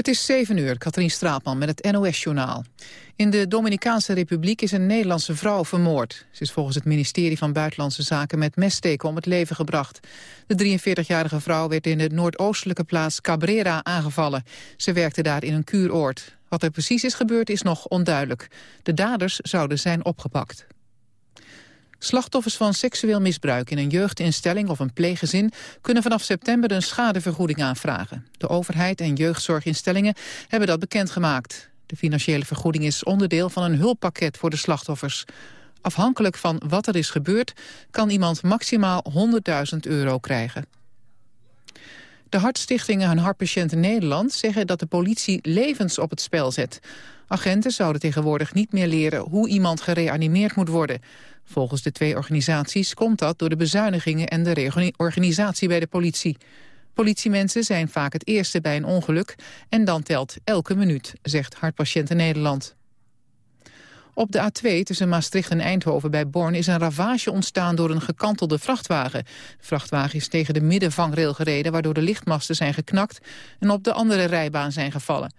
Het is 7 uur, Katrien Straatman met het NOS-journaal. In de Dominicaanse Republiek is een Nederlandse vrouw vermoord. Ze is volgens het ministerie van Buitenlandse Zaken met messteken om het leven gebracht. De 43-jarige vrouw werd in de noordoostelijke plaats Cabrera aangevallen. Ze werkte daar in een kuuroord. Wat er precies is gebeurd is nog onduidelijk. De daders zouden zijn opgepakt. Slachtoffers van seksueel misbruik in een jeugdinstelling of een pleeggezin kunnen vanaf september een schadevergoeding aanvragen. De overheid en jeugdzorginstellingen hebben dat bekendgemaakt. De financiële vergoeding is onderdeel van een hulppakket voor de slachtoffers. Afhankelijk van wat er is gebeurd kan iemand maximaal 100.000 euro krijgen. De Hartstichtingen en Hartpatiënten Nederland zeggen dat de politie levens op het spel zet. Agenten zouden tegenwoordig niet meer leren hoe iemand gereanimeerd moet worden. Volgens de twee organisaties komt dat door de bezuinigingen en de reorganisatie bij de politie. Politiemensen zijn vaak het eerste bij een ongeluk en dan telt elke minuut, zegt Hartpatiënten Nederland. Op de A2 tussen Maastricht en Eindhoven bij Born is een ravage ontstaan door een gekantelde vrachtwagen. De vrachtwagen is tegen de middenvangrail gereden waardoor de lichtmasten zijn geknakt en op de andere rijbaan zijn gevallen.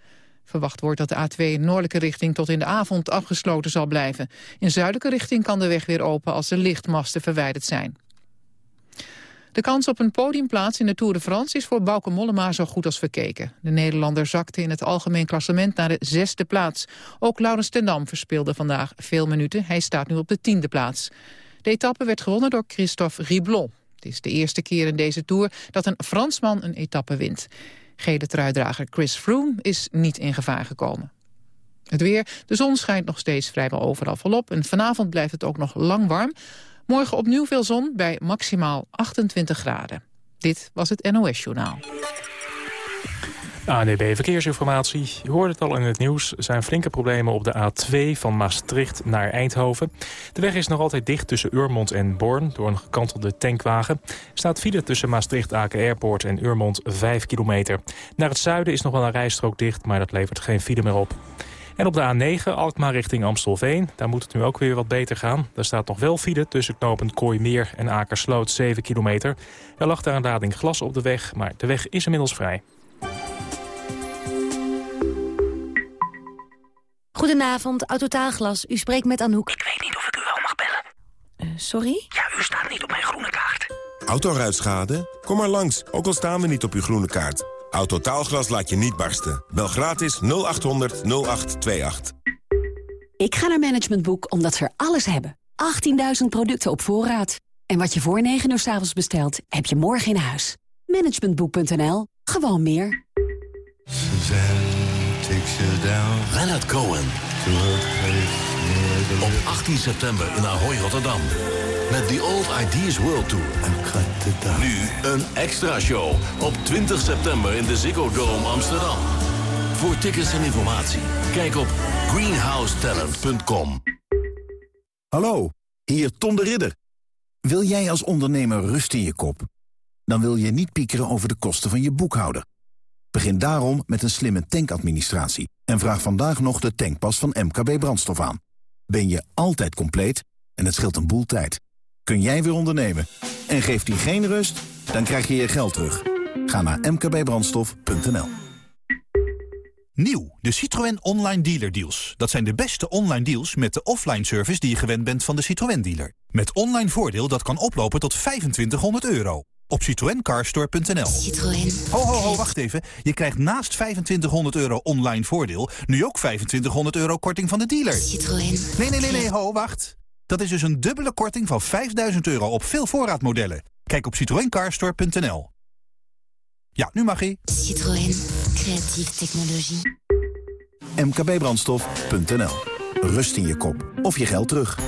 Verwacht wordt dat de A2 in noordelijke richting tot in de avond afgesloten zal blijven. In zuidelijke richting kan de weg weer open als de lichtmasten verwijderd zijn. De kans op een podiumplaats in de Tour de France is voor Bauke Mollema zo goed als verkeken. De Nederlander zakte in het algemeen klassement naar de zesde plaats. Ook Laurens ten Dam verspeelde vandaag veel minuten. Hij staat nu op de tiende plaats. De etappe werd gewonnen door Christophe Riblon. Het is de eerste keer in deze Tour dat een Fransman een etappe wint. Gele truidrager Chris Froome is niet in gevaar gekomen. Het weer. De zon schijnt nog steeds vrijwel overal volop. En vanavond blijft het ook nog lang warm. Morgen opnieuw veel zon bij maximaal 28 graden. Dit was het NOS Journaal. ANEB Verkeersinformatie. Je hoorde het al in het nieuws. Er zijn flinke problemen op de A2 van Maastricht naar Eindhoven. De weg is nog altijd dicht tussen Urmond en Born door een gekantelde tankwagen. Staat file tussen Maastricht-Aken Airport en Urmond 5 kilometer. Naar het zuiden is nog wel een rijstrook dicht, maar dat levert geen file meer op. En op de A9, Alkmaar richting Amstelveen, daar moet het nu ook weer wat beter gaan. Daar staat nog wel file tussen knopend Kooimeer en Akersloot 7 kilometer. Er lag daar een lading glas op de weg, maar de weg is inmiddels vrij. Goedenavond, Autotaalglas. U spreekt met Anouk. Ik weet niet of ik u wel mag bellen. Uh, sorry? Ja, u staat niet op mijn groene kaart. Autoruitschade? Kom maar langs, ook al staan we niet op uw groene kaart. Autotaalglas laat je niet barsten. Bel gratis 0800 0828. Ik ga naar Management Boek omdat ze er alles hebben. 18.000 producten op voorraad. En wat je voor 9 uur s avonds bestelt, heb je morgen in huis. Managementboek.nl. Gewoon meer. Leonard Cohen. Op 18 september in Ahoy, Rotterdam. Met The Old Ideas World Tour. Nu een extra show op 20 september in de Ziggo Dome Amsterdam. Voor tickets en informatie, kijk op greenhousetalent.com. Hallo, hier Tom de Ridder. Wil jij als ondernemer rust in je kop? Dan wil je niet piekeren over de kosten van je boekhouder. Begin daarom met een slimme tankadministratie en vraag vandaag nog de tankpas van MKB Brandstof aan. Ben je altijd compleet en het scheelt een boel tijd. Kun jij weer ondernemen en geeft die geen rust, dan krijg je je geld terug. Ga naar mkbbrandstof.nl. Nieuw, de Citroën Online Dealer Deals. Dat zijn de beste online deals met de offline service die je gewend bent van de Citroën dealer. Met online voordeel dat kan oplopen tot 2500 euro op citroencarstore.nl. Citroën. Ho, ho, ho, wacht even. Je krijgt naast 2500 euro online voordeel... nu ook 2500 euro korting van de dealer. Citroën. Nee, nee, nee, nee, ho, wacht. Dat is dus een dubbele korting van 5000 euro op veel voorraadmodellen. Kijk op citroencarstore.nl. Ja, nu mag hij. Citroën. Creatieve technologie. mkbbrandstof.nl. Rust in je kop of je geld terug.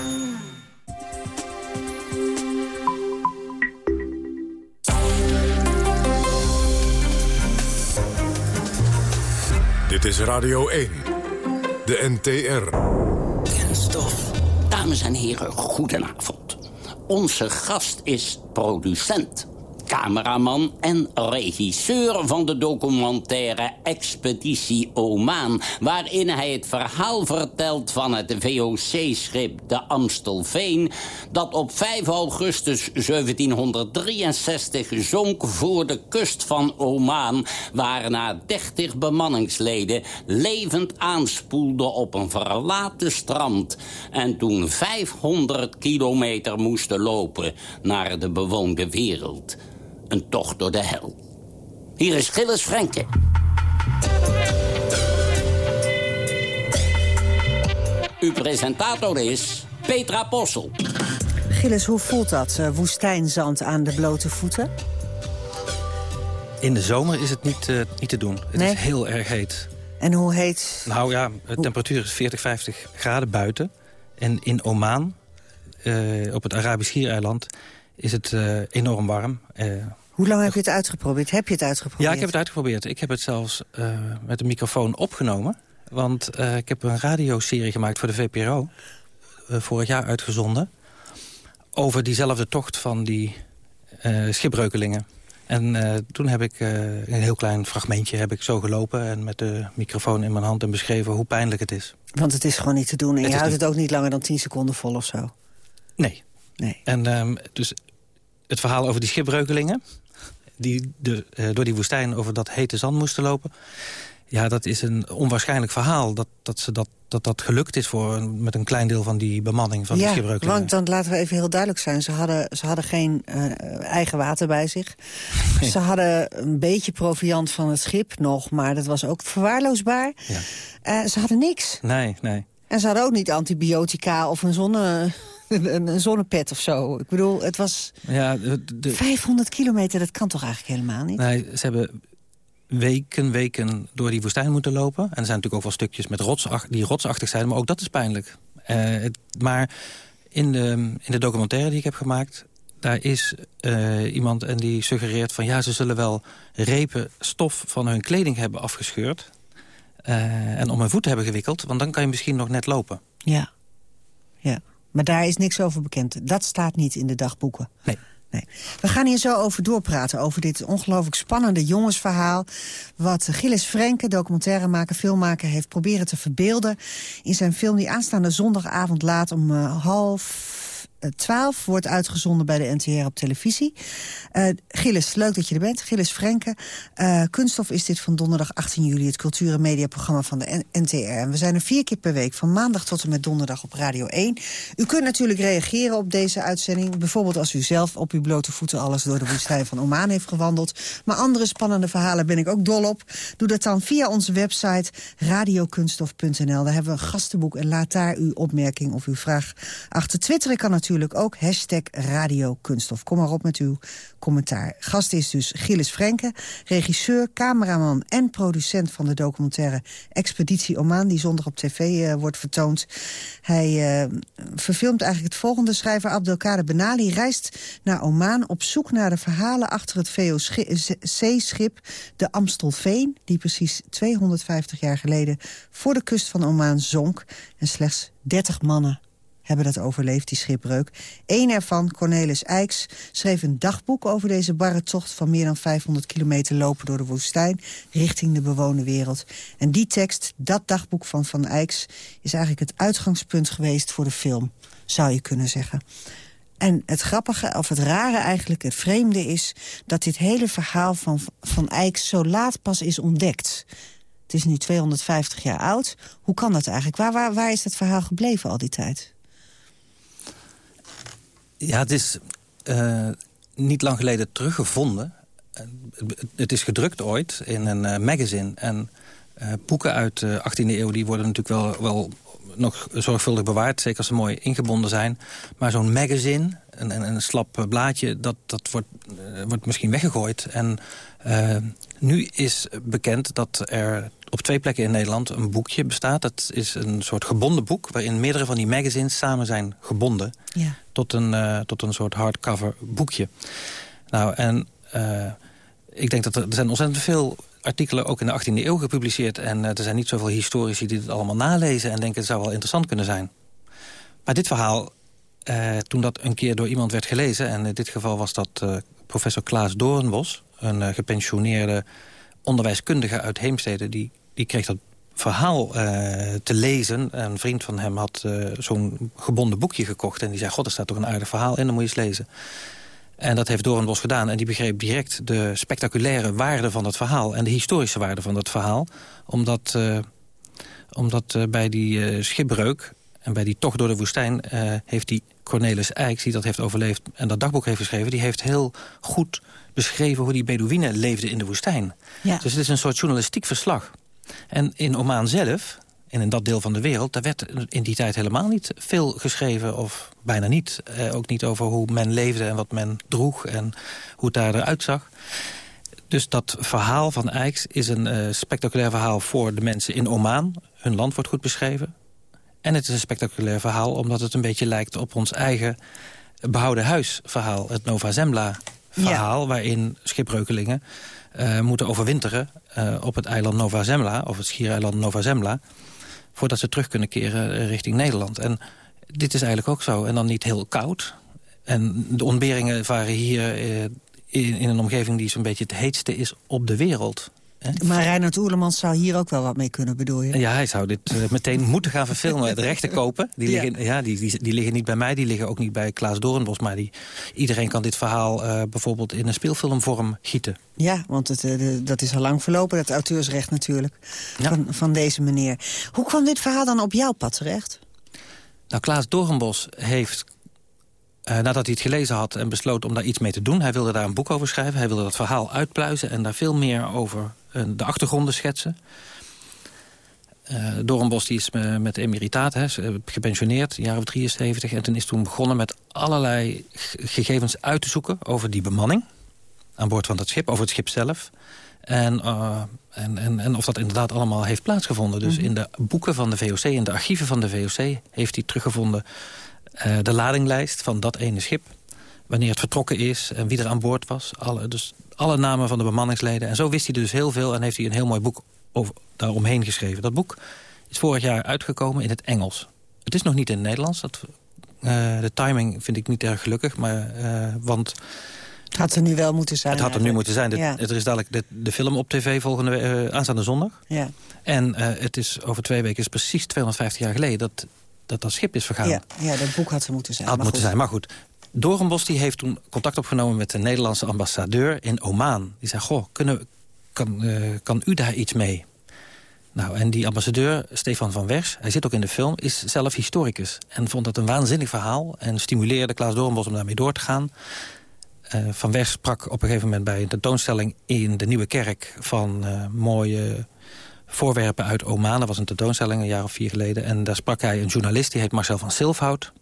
Dit is Radio 1, de NTR. Dames en heren, goedenavond. Onze gast is producent cameraman en regisseur van de documentaire Expeditie Omaan... waarin hij het verhaal vertelt van het VOC-schip de Amstelveen... dat op 5 augustus 1763 zonk voor de kust van Omaan... waarna 30 bemanningsleden levend aanspoelden op een verlaten strand... en toen 500 kilometer moesten lopen naar de bewoonde wereld. Een tocht door de hel. Hier is Gilles Frenke. Uw presentator is Petra Possel. Gilles, hoe voelt dat, uh, woestijnzand aan de blote voeten? In de zomer is het niet, uh, niet te doen. Het Nee? is heel erg heet. En hoe heet... Nou ja, de temperatuur is 40, 50 graden buiten. En in Oman, eh, op het Arabisch Schiereiland, is het eh, enorm warm. Hoe lang heb je het uitgeprobeerd? Heb je het uitgeprobeerd? ja, ik heb het uitgeprobeerd. Ik heb het zelfs eh, met een microfoon opgenomen. Want eh, ik heb een radioserie gemaakt voor de VPRO. eh, vorig jaar uitgezonden. Over diezelfde tocht van die schipbreukelingen. En toen heb ik een heel klein fragmentje heb ik zo gelopen... en met de microfoon in mijn hand en beschreven hoe pijnlijk het is. Want het is gewoon niet te doen. En Het je houdt niet- het ook niet langer dan 10 seconden vol of zo. Nee. nee. En ehm, dus het verhaal over die schipbreukelingen... die de, eh, door die woestijn over dat hete zand moesten lopen... ja, dat is een onwaarschijnlijk verhaal. Dat dat, ze dat, dat, dat gelukt is voor, met een klein deel van die bemanning van die ja, schipbreukelingen. want dan laten we even heel duidelijk zijn. Ze hadden, ze hadden geen eh, eigen water bij zich. Ze hadden een beetje proviand van het schip nog, maar dat was ook verwaarloosbaar. Ja. Eh, ze hadden niks. Nee, nee. En ze hadden ook niet antibiotica of een, zonne, een, een zonnepet of zo. Ik bedoel, het was Ja, de, de- 500 kilometer, dat kan toch eigenlijk helemaal niet? nee, ze hebben weken, weken door die woestijn moeten lopen. En er zijn natuurlijk ook wel stukjes met rotsach, die rotsachtig zijn, maar ook dat is pijnlijk. Eh, het, maar in de, in de documentaire die ik heb gemaakt... daar is eh, iemand en die suggereert van... ja, ze zullen wel repen stof van hun kleding hebben afgescheurd... eh, en om hun voeten hebben gewikkeld, want dan kan je misschien nog net lopen. Ja. ja. Maar daar is niks over bekend. Dat staat niet in de dagboeken. Nee. Nee. We gaan hier zo over doorpraten, over dit ongelooflijk spannende jongensverhaal... wat Gilles Frenke, documentairemaker, filmmaker, heeft proberen te verbeelden... in zijn film die aanstaande zondagavond laat om eh, half eh, twaalf wordt uitgezonden bij de NTR op televisie. Eh Gilles, leuk dat je er bent. Gilles Frenke. Eh, Kunststof is dit van donderdag 18 juli, het cultuur- en mediaprogramma van de NTR. En we zijn er vier keer per week, van maandag tot en met donderdag op Radio 1. U kunt natuurlijk reageren op deze uitzending. Bijvoorbeeld als u zelf op uw blote voeten alles door de woestijn van Oman heeft gewandeld. Maar andere spannende verhalen ben ik ook dol op. Doe dat dan via onze website radiokunststof.nl. Daar hebben we een gastenboek en laat daar uw opmerking of uw vraag achter. Twitteren kan natuurlijk ook. Hashtag radiokunststof. Kom maar op met uw commentaar. Gast is dus Gilles Frenke, regisseur, cameraman en producent van de documentaire Expeditie Oman, die zondag op tv eh, wordt vertoond. Hij eh, verfilmt eigenlijk het volgende. Schrijver Abdelkader Benali reist naar Oman op zoek naar de verhalen achter het VOC-schip de Amstelveen, die precies 250 jaar geleden voor de kust van Oman zonk. En slechts 30 mannen hebben dat overleefd, die schipbreuk. Eén ervan, Cornelis Eiks, schreef een dagboek over deze barre tocht... van meer dan 500 kilometer lopen door de woestijn... richting de bewoonde wereld. En die tekst, dat dagboek van Van Eiks... is eigenlijk het uitgangspunt geweest voor de film, zou je kunnen zeggen. En het grappige, of het rare eigenlijk, het vreemde is... dat dit hele verhaal van Van Eyck zo laat pas is ontdekt. Het is nu 250 jaar oud. Hoe kan dat eigenlijk? Waar, waar, waar is dat verhaal gebleven al die tijd? Ja, het is eh, niet lang geleden teruggevonden. Eh, het- is gedrukt ooit in een eh, magazine. En boeken uit de 18e eeuw die worden natuurlijk wel, wel nog zorgvuldig bewaard. Zeker als ze mooi ingebonden zijn. Maar zo'n magazine, een, een, een slap blaadje, dat, dat wordt, wordt misschien weggegooid. En nu is bekend dat er op twee plekken in Nederland een boekje bestaat. Dat is een soort gebonden boek... waarin meerdere van die magazines samen zijn gebonden Ja. tot een, eh, tot een soort hardcover boekje. Nou, en eh, ik denk dat er, er zijn ontzettend veel artikelen ook in de 18e eeuw gepubliceerd... en eh, er zijn niet zoveel historici die het allemaal nalezen... en denken het zou wel interessant kunnen zijn. Maar dit verhaal, toen dat een keer door iemand werd gelezen... en in dit geval was dat professor Klaas Doornbos... een uh, gepensioneerde onderwijskundige uit Heemstede... die, die kreeg dat verhaal te lezen. Een vriend van hem had zo'n gebonden boekje gekocht... en die zei, god, er staat toch een aardig verhaal in, dan moet je eens lezen. En dat heeft Doornbos gedaan. En die begreep direct de spectaculaire waarde van het verhaal... en de historische waarde van dat verhaal. Omdat, omdat bij die schipbreuk en bij die tocht door de woestijn heeft die Cornelis Eyck, die dat heeft overleefd en dat dagboek heeft geschreven... die heeft heel goed beschreven hoe die Bedouinen leefden in de woestijn. Ja. Dus het is een soort journalistiek verslag. En in Oman zelf, en in dat deel van de wereld... daar werd in die tijd helemaal niet veel geschreven, of bijna niet. Eh, ook niet over hoe men leefde en wat men droeg en hoe het daar eruit zag. Dus dat verhaal van Eyck is een uh, spectaculair verhaal voor de mensen in Oman. Hun land wordt goed beschreven. En het is een spectaculair verhaal omdat het een beetje lijkt op ons eigen behouden huisverhaal. Het Nova Zembla verhaal waarin schipbreukelingen uh, moeten overwinteren uh, op het eiland Nova Zembla, of het schiereiland Nova Zembla, voordat ze terug kunnen keren richting Nederland. En dit is eigenlijk ook zo. En dan niet heel koud. En de ontberingen varen hier in, een omgeving die zo'n beetje het heetste is op de wereld. Maar Reinhard Oerlemans zou hier ook wel wat mee kunnen, bedoel je? Ja, hij zou dit uh, meteen moeten gaan verfilmen. De rechten kopen, die, ja. liggen, ja, die, die, die, liggen niet bij mij. Die liggen ook niet bij Klaas Doornbos. Maar die, iedereen kan dit verhaal uh, bijvoorbeeld in een speelfilmvorm gieten. Ja, want het, uh, de, dat is al lang verlopen, dat auteursrecht natuurlijk. Ja. Van, van deze meneer. Hoe kwam dit verhaal dan op jouw pad terecht? Nou, Klaas Doornbos heeft uh, nadat hij het gelezen had en besloot om daar iets mee te doen. Hij wilde daar een boek over schrijven. Hij wilde dat verhaal uitpluizen en daar veel meer over uh, de achtergronden schetsen. Uh, Doornbos die is met emeritaat, hè, gepensioneerd, een jaar of 73. En toen is toen begonnen met allerlei gegevens uit te zoeken over die bemanning. Aan boord van dat schip, over het schip zelf. En, uh, en, en, en, of dat inderdaad allemaal heeft plaatsgevonden. Dus mm -hmm. in de boeken van de VOC, in de archieven van de VOC... heeft hij teruggevonden uh, de ladinglijst van dat ene schip. Wanneer het vertrokken is en wie er aan boord was. Alle, dus alle namen van de bemanningsleden. En zo wist hij dus heel veel en heeft hij een heel mooi boek over, daaromheen geschreven. Dat boek is vorig jaar uitgekomen in het Engels. Het is nog niet in het Nederlands. Dat, uh, de timing vind ik niet erg gelukkig. Maar, uh, want het had er nu wel moeten zijn. Het had er nu moeten zijn. Ja. er is dadelijk de, de, film op tv volgende uh, aanstaande zondag. Ja. En het is over twee weken is precies 250 jaar geleden dat dat dat schip is vergaan. Ja, ja dat boek had er moeten zijn. Had moeten goed. zijn, maar goed. Doornbos die heeft toen contact opgenomen met de Nederlandse ambassadeur in Oman. Die zei, goh, kunnen, kan, uh, kan u daar iets mee? Nou, en die ambassadeur, Stefan van Wers, hij zit ook in de film... is zelf historicus en vond dat een waanzinnig verhaal... en stimuleerde Klaas Doornbos om daarmee door te gaan. Uh, van Wers sprak op een gegeven moment bij een tentoonstelling... in de Nieuwe Kerk van uh, mooie voorwerpen uit Oman. Dat was een tentoonstelling een jaar of vier geleden. En daar sprak hij een journalist, die heet Marcel van Silfhout.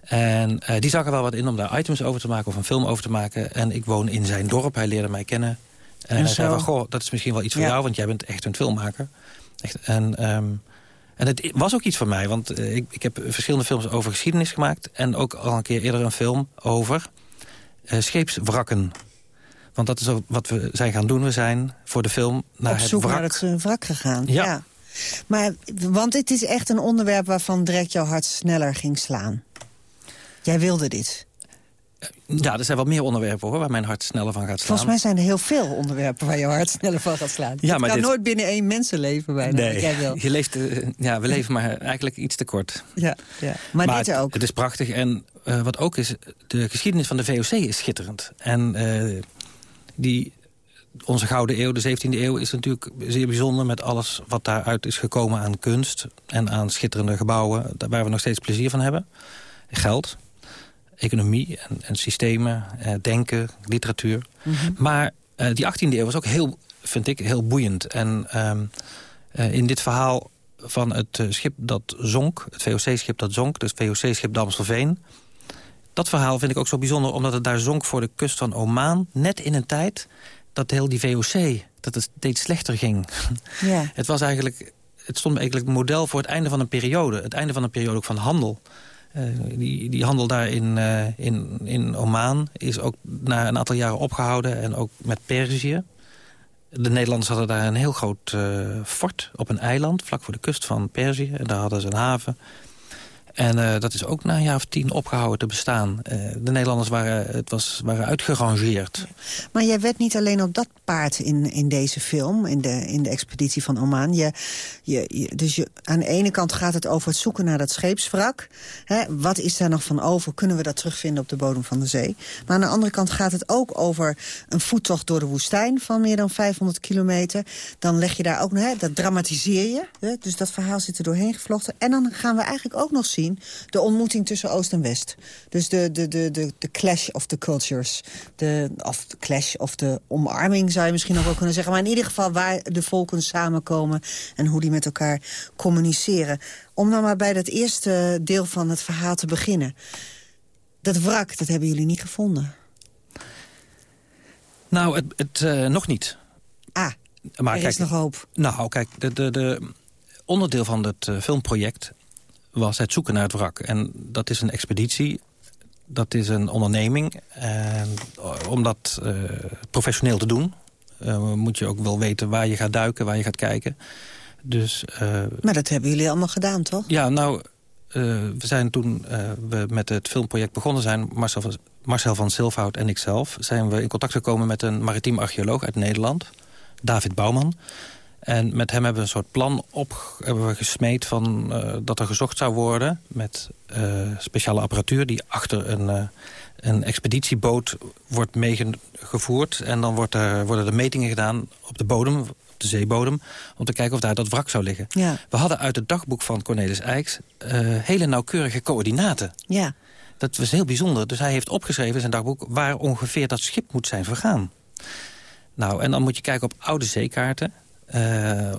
En uh, die zag er wel wat in om daar items over te maken of een film over te maken. En ik woon in zijn dorp, hij leerde mij kennen. En, en hij zei van, goh, dat is misschien wel iets voor ja. jou, want jij bent echt een filmmaker. Echt, en, um, en het was ook iets voor mij, want uh, ik, ik heb verschillende films over geschiedenis gemaakt. En ook al een keer eerder een film over uh, scheepswrakken. Want dat is wat we zijn gaan doen. We zijn voor de film naar Op het wrak. naar het uh, wrak gegaan. Ja. ja. Maar, want dit is echt een onderwerp waarvan direct jouw hart sneller ging slaan. Jij wilde dit. Ja, er zijn wel meer onderwerpen hoor, waar mijn hart sneller van gaat slaan. Volgens mij zijn er heel veel onderwerpen waar jouw hart sneller van gaat slaan. Ja, maar kan dit... nooit binnen één mensenleven bijna, nee, jij wil. Je leeft, uh, ja, we leven maar eigenlijk iets te kort. Ja, ja. Maar, maar dit het, ook. Het is prachtig en uh, wat ook is, de geschiedenis van de VOC is schitterend. En uh, die, onze gouden eeuw, de 17e eeuw, is natuurlijk zeer bijzonder... met alles wat daaruit is gekomen aan kunst en aan schitterende gebouwen... waar we nog steeds plezier van hebben. Geld, economie en, en systemen, eh, denken, literatuur. Mm -hmm. Maar uh, die 18e eeuw was ook heel, vind ik, heel boeiend. En um, uh, in dit verhaal van het uh, schip dat zonk, het VOC-schip dat zonk... dus het VOC-schip Damstelveen... Dat verhaal vind ik ook zo bijzonder, omdat het daar zonk voor de kust van Oman. Net in een tijd dat heel die VOC, dat het steeds slechter ging. Ja. het was eigenlijk, het stond eigenlijk model voor het einde van een periode. Het einde van een periode ook van handel. Uh, die, die handel daar in, uh, in, in Oman is ook na een aantal jaren opgehouden. En ook met Perzië. De Nederlanders hadden daar een heel groot uh, fort op een eiland, vlak voor de kust van Perzië. En daar hadden ze een haven. En uh, dat is ook na een jaar of tien opgehouden te bestaan. Uh, de Nederlanders waren, het was, waren uitgerangeerd. Maar jij werd niet alleen op dat paard in, in deze film, in de, in de expeditie van Oman. Je, je, je dus je, aan de ene kant gaat het over het zoeken naar dat scheepswrak. Hè, wat is daar nog van over? Kunnen we dat terugvinden op de bodem van de zee? Maar aan de andere kant gaat het ook over een voettocht door de woestijn van meer dan 500 kilometer. Dan leg je daar ook, hè, dat dramatiseer je. Hè, dus dat verhaal zit er doorheen gevlochten. En dan gaan we eigenlijk ook nog zien de ontmoeting tussen Oost en West. Dus de, de, de, de, de clash of the cultures. De, of de clash of de omarming zou je misschien nog wel kunnen zeggen. Maar in ieder geval waar de volken samenkomen... en hoe die met elkaar communiceren. Om dan maar bij dat eerste deel van het verhaal te beginnen. Dat wrak, dat hebben jullie niet gevonden. Nou, het, het uh, nog niet. Ah, maar er kijk, is nog hoop. Nou, kijk, de, de, de onderdeel van het uh, filmproject was het zoeken naar het wrak. En dat is een expeditie, dat is een onderneming. En om dat uh, professioneel te doen... Uh, moet je ook wel weten waar je gaat duiken, waar je gaat kijken. Dus, uh, maar dat hebben jullie allemaal gedaan, toch? Ja, nou, we zijn toen we met het filmproject begonnen zijn... Marcel van, Marcel van Silfhout en ikzelf... zijn we in contact gekomen met een maritiem archeoloog uit Nederland... David Bouwman. En met hem hebben we een soort plan op hebben we gesmeed van, uh, dat er gezocht zou worden... met uh, speciale apparatuur die achter een, uh, een expeditieboot wordt meegevoerd. En dan wordt er, worden er metingen gedaan op de bodem, op de zeebodem... om te kijken of daar dat wrak zou liggen. Ja. We hadden uit het dagboek van Cornelis Eyks hele nauwkeurige coördinaten. Ja. Dat was heel bijzonder. Dus hij heeft opgeschreven in zijn dagboek... waar ongeveer dat schip moet zijn vergaan. Nou, en dan moet je kijken op oude zeekaarten... Uh,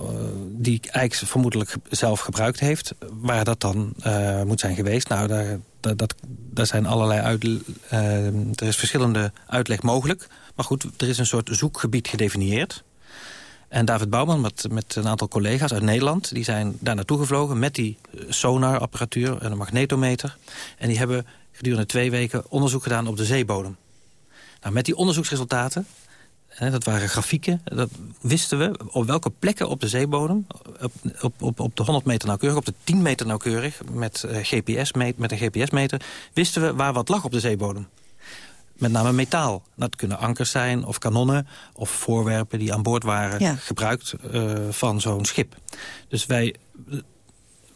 die Eiks vermoedelijk zelf gebruikt heeft. Waar dat dan uh, moet zijn geweest. Nou, daar, dat, daar zijn allerlei uh, er is verschillende uitleg mogelijk. Maar goed, er is een soort zoekgebied gedefinieerd. En David Bouwman met, met een aantal collega's uit Nederland... die zijn daar naartoe gevlogen met die sonarapparatuur en een magnetometer. En die hebben gedurende twee weken onderzoek gedaan op de zeebodem. Nou, met die onderzoeksresultaten dat waren grafieken. Dat wisten we op welke plekken op de zeebodem... op, op, op de 100 meter nauwkeurig, op de 10 meter nauwkeurig... met, uh, GPS, met een GPS-meter, wisten we waar wat lag op de zeebodem. Met name metaal. Dat kunnen ankers zijn of kanonnen of voorwerpen die aan boord waren... gebruikt uh, van zo'n schip. Dus wij,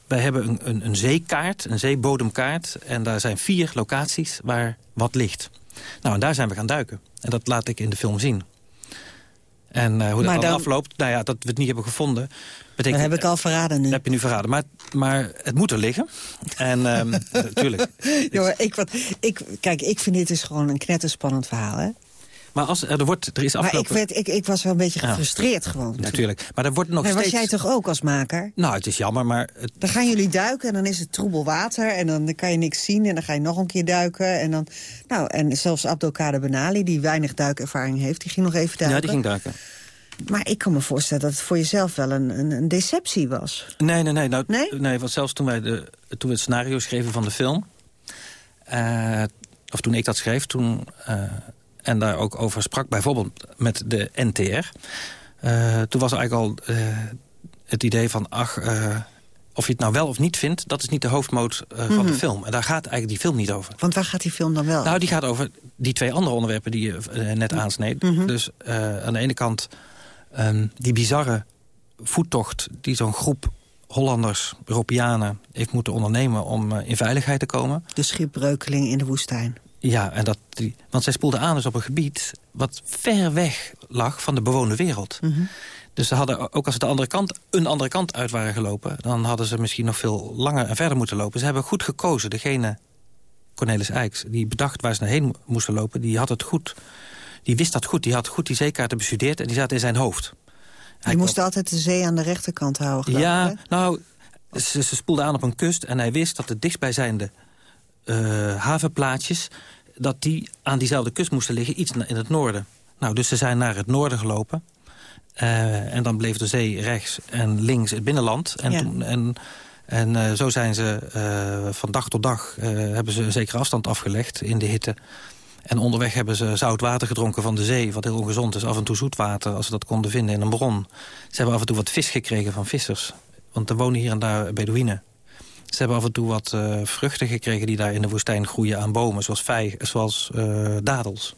wij hebben een, een, een zeekaart, een zeebodemkaart... en daar zijn vier locaties waar wat ligt. Nou, en daar zijn we gaan duiken. En dat laat ik in de film zien. En uh, hoe dat dan, afloopt, nou ja, dat we het niet hebben gevonden... Betekent, dat heb ik al verraden nu. Dat heb je nu verraden. Maar, maar het moet er liggen. En um, natuurlijk. Jongen, ik, wat, ik, kijk, ik vind dit is gewoon een knetterspannend verhaal, hè? Maar als, er, wordt, er is afgelopen... Maar ik, werd, ik, ik was wel een beetje gefrustreerd gewoon. Natuurlijk. Maar er wordt nog nee, steeds... was jij toch ook als maker? Nou, het is jammer, maar... Het... Dan gaan jullie duiken en dan is het troebel water... en dan kan je niks zien en dan ga je nog een keer duiken. En, dan, nou, en zelfs Abdelkader Benali, die weinig duikervaring heeft... die ging nog even duiken. Ja, die ging duiken. Maar ik kan me voorstellen dat het voor jezelf wel een, een, een deceptie was. Nee, nee, nee. Nou, nee? nee? want zelfs toen, wij de, toen we het scenario schreven van de film... Uh, of toen ik dat schreef, toen, uh, en daar ook over sprak... bijvoorbeeld met de NTR... Uh, toen was eigenlijk al het idee van... ach, of je het nou wel of niet vindt... dat is niet de hoofdmoot van de mhm. film. En daar gaat eigenlijk die film niet over. Want waar gaat die film dan wel? Nou, die gaat over die twee andere onderwerpen die je net aansneed. Mm Dus aan de ene kant um, die bizarre voettocht... die zo'n groep Hollanders, Europeanen heeft moeten ondernemen... om in veiligheid te komen. De schipbreukeling in de woestijn. Ja, en dat die, want zij spoelden aan dus op een gebied... wat ver weg lag van de bewoonde wereld. Mm -hmm. Dus ze hadden, ook als ze de andere kant, een andere kant uit waren gelopen... dan hadden ze misschien nog veel langer en verder moeten lopen. Ze hebben goed gekozen. Degene, Cornelis Eyks, die bedacht waar ze naar heen moesten lopen... die had het goed. Die wist dat goed. Die had goed die zeekaarten bestudeerd en die zaten in zijn hoofd. Hij moest altijd de zee aan de rechterkant houden, Ja, ik, nou, ze, ze spoelden aan op een kust... en hij wist dat de dichtstbijzijnde uh, havenplaatjes... dat die aan diezelfde kust moesten liggen, iets in het noorden. Nou, dus ze zijn naar het noorden gelopen... Uh, en dan bleef de zee rechts en links het binnenland. En, toen, en, en uh, zo zijn ze uh, van dag tot dag hebben ze een zekere afstand afgelegd in de hitte. En onderweg hebben ze zout water gedronken van de zee, wat heel ongezond is. Af en toe zoet water, als ze dat konden vinden in een bron. Ze hebben af en toe wat vis gekregen van vissers. Want er wonen hier en daar Bedouinen. Ze hebben af en toe wat uh, vruchten gekregen die daar in de woestijn groeien aan bomen. Zoals, vij, zoals uh, dadels.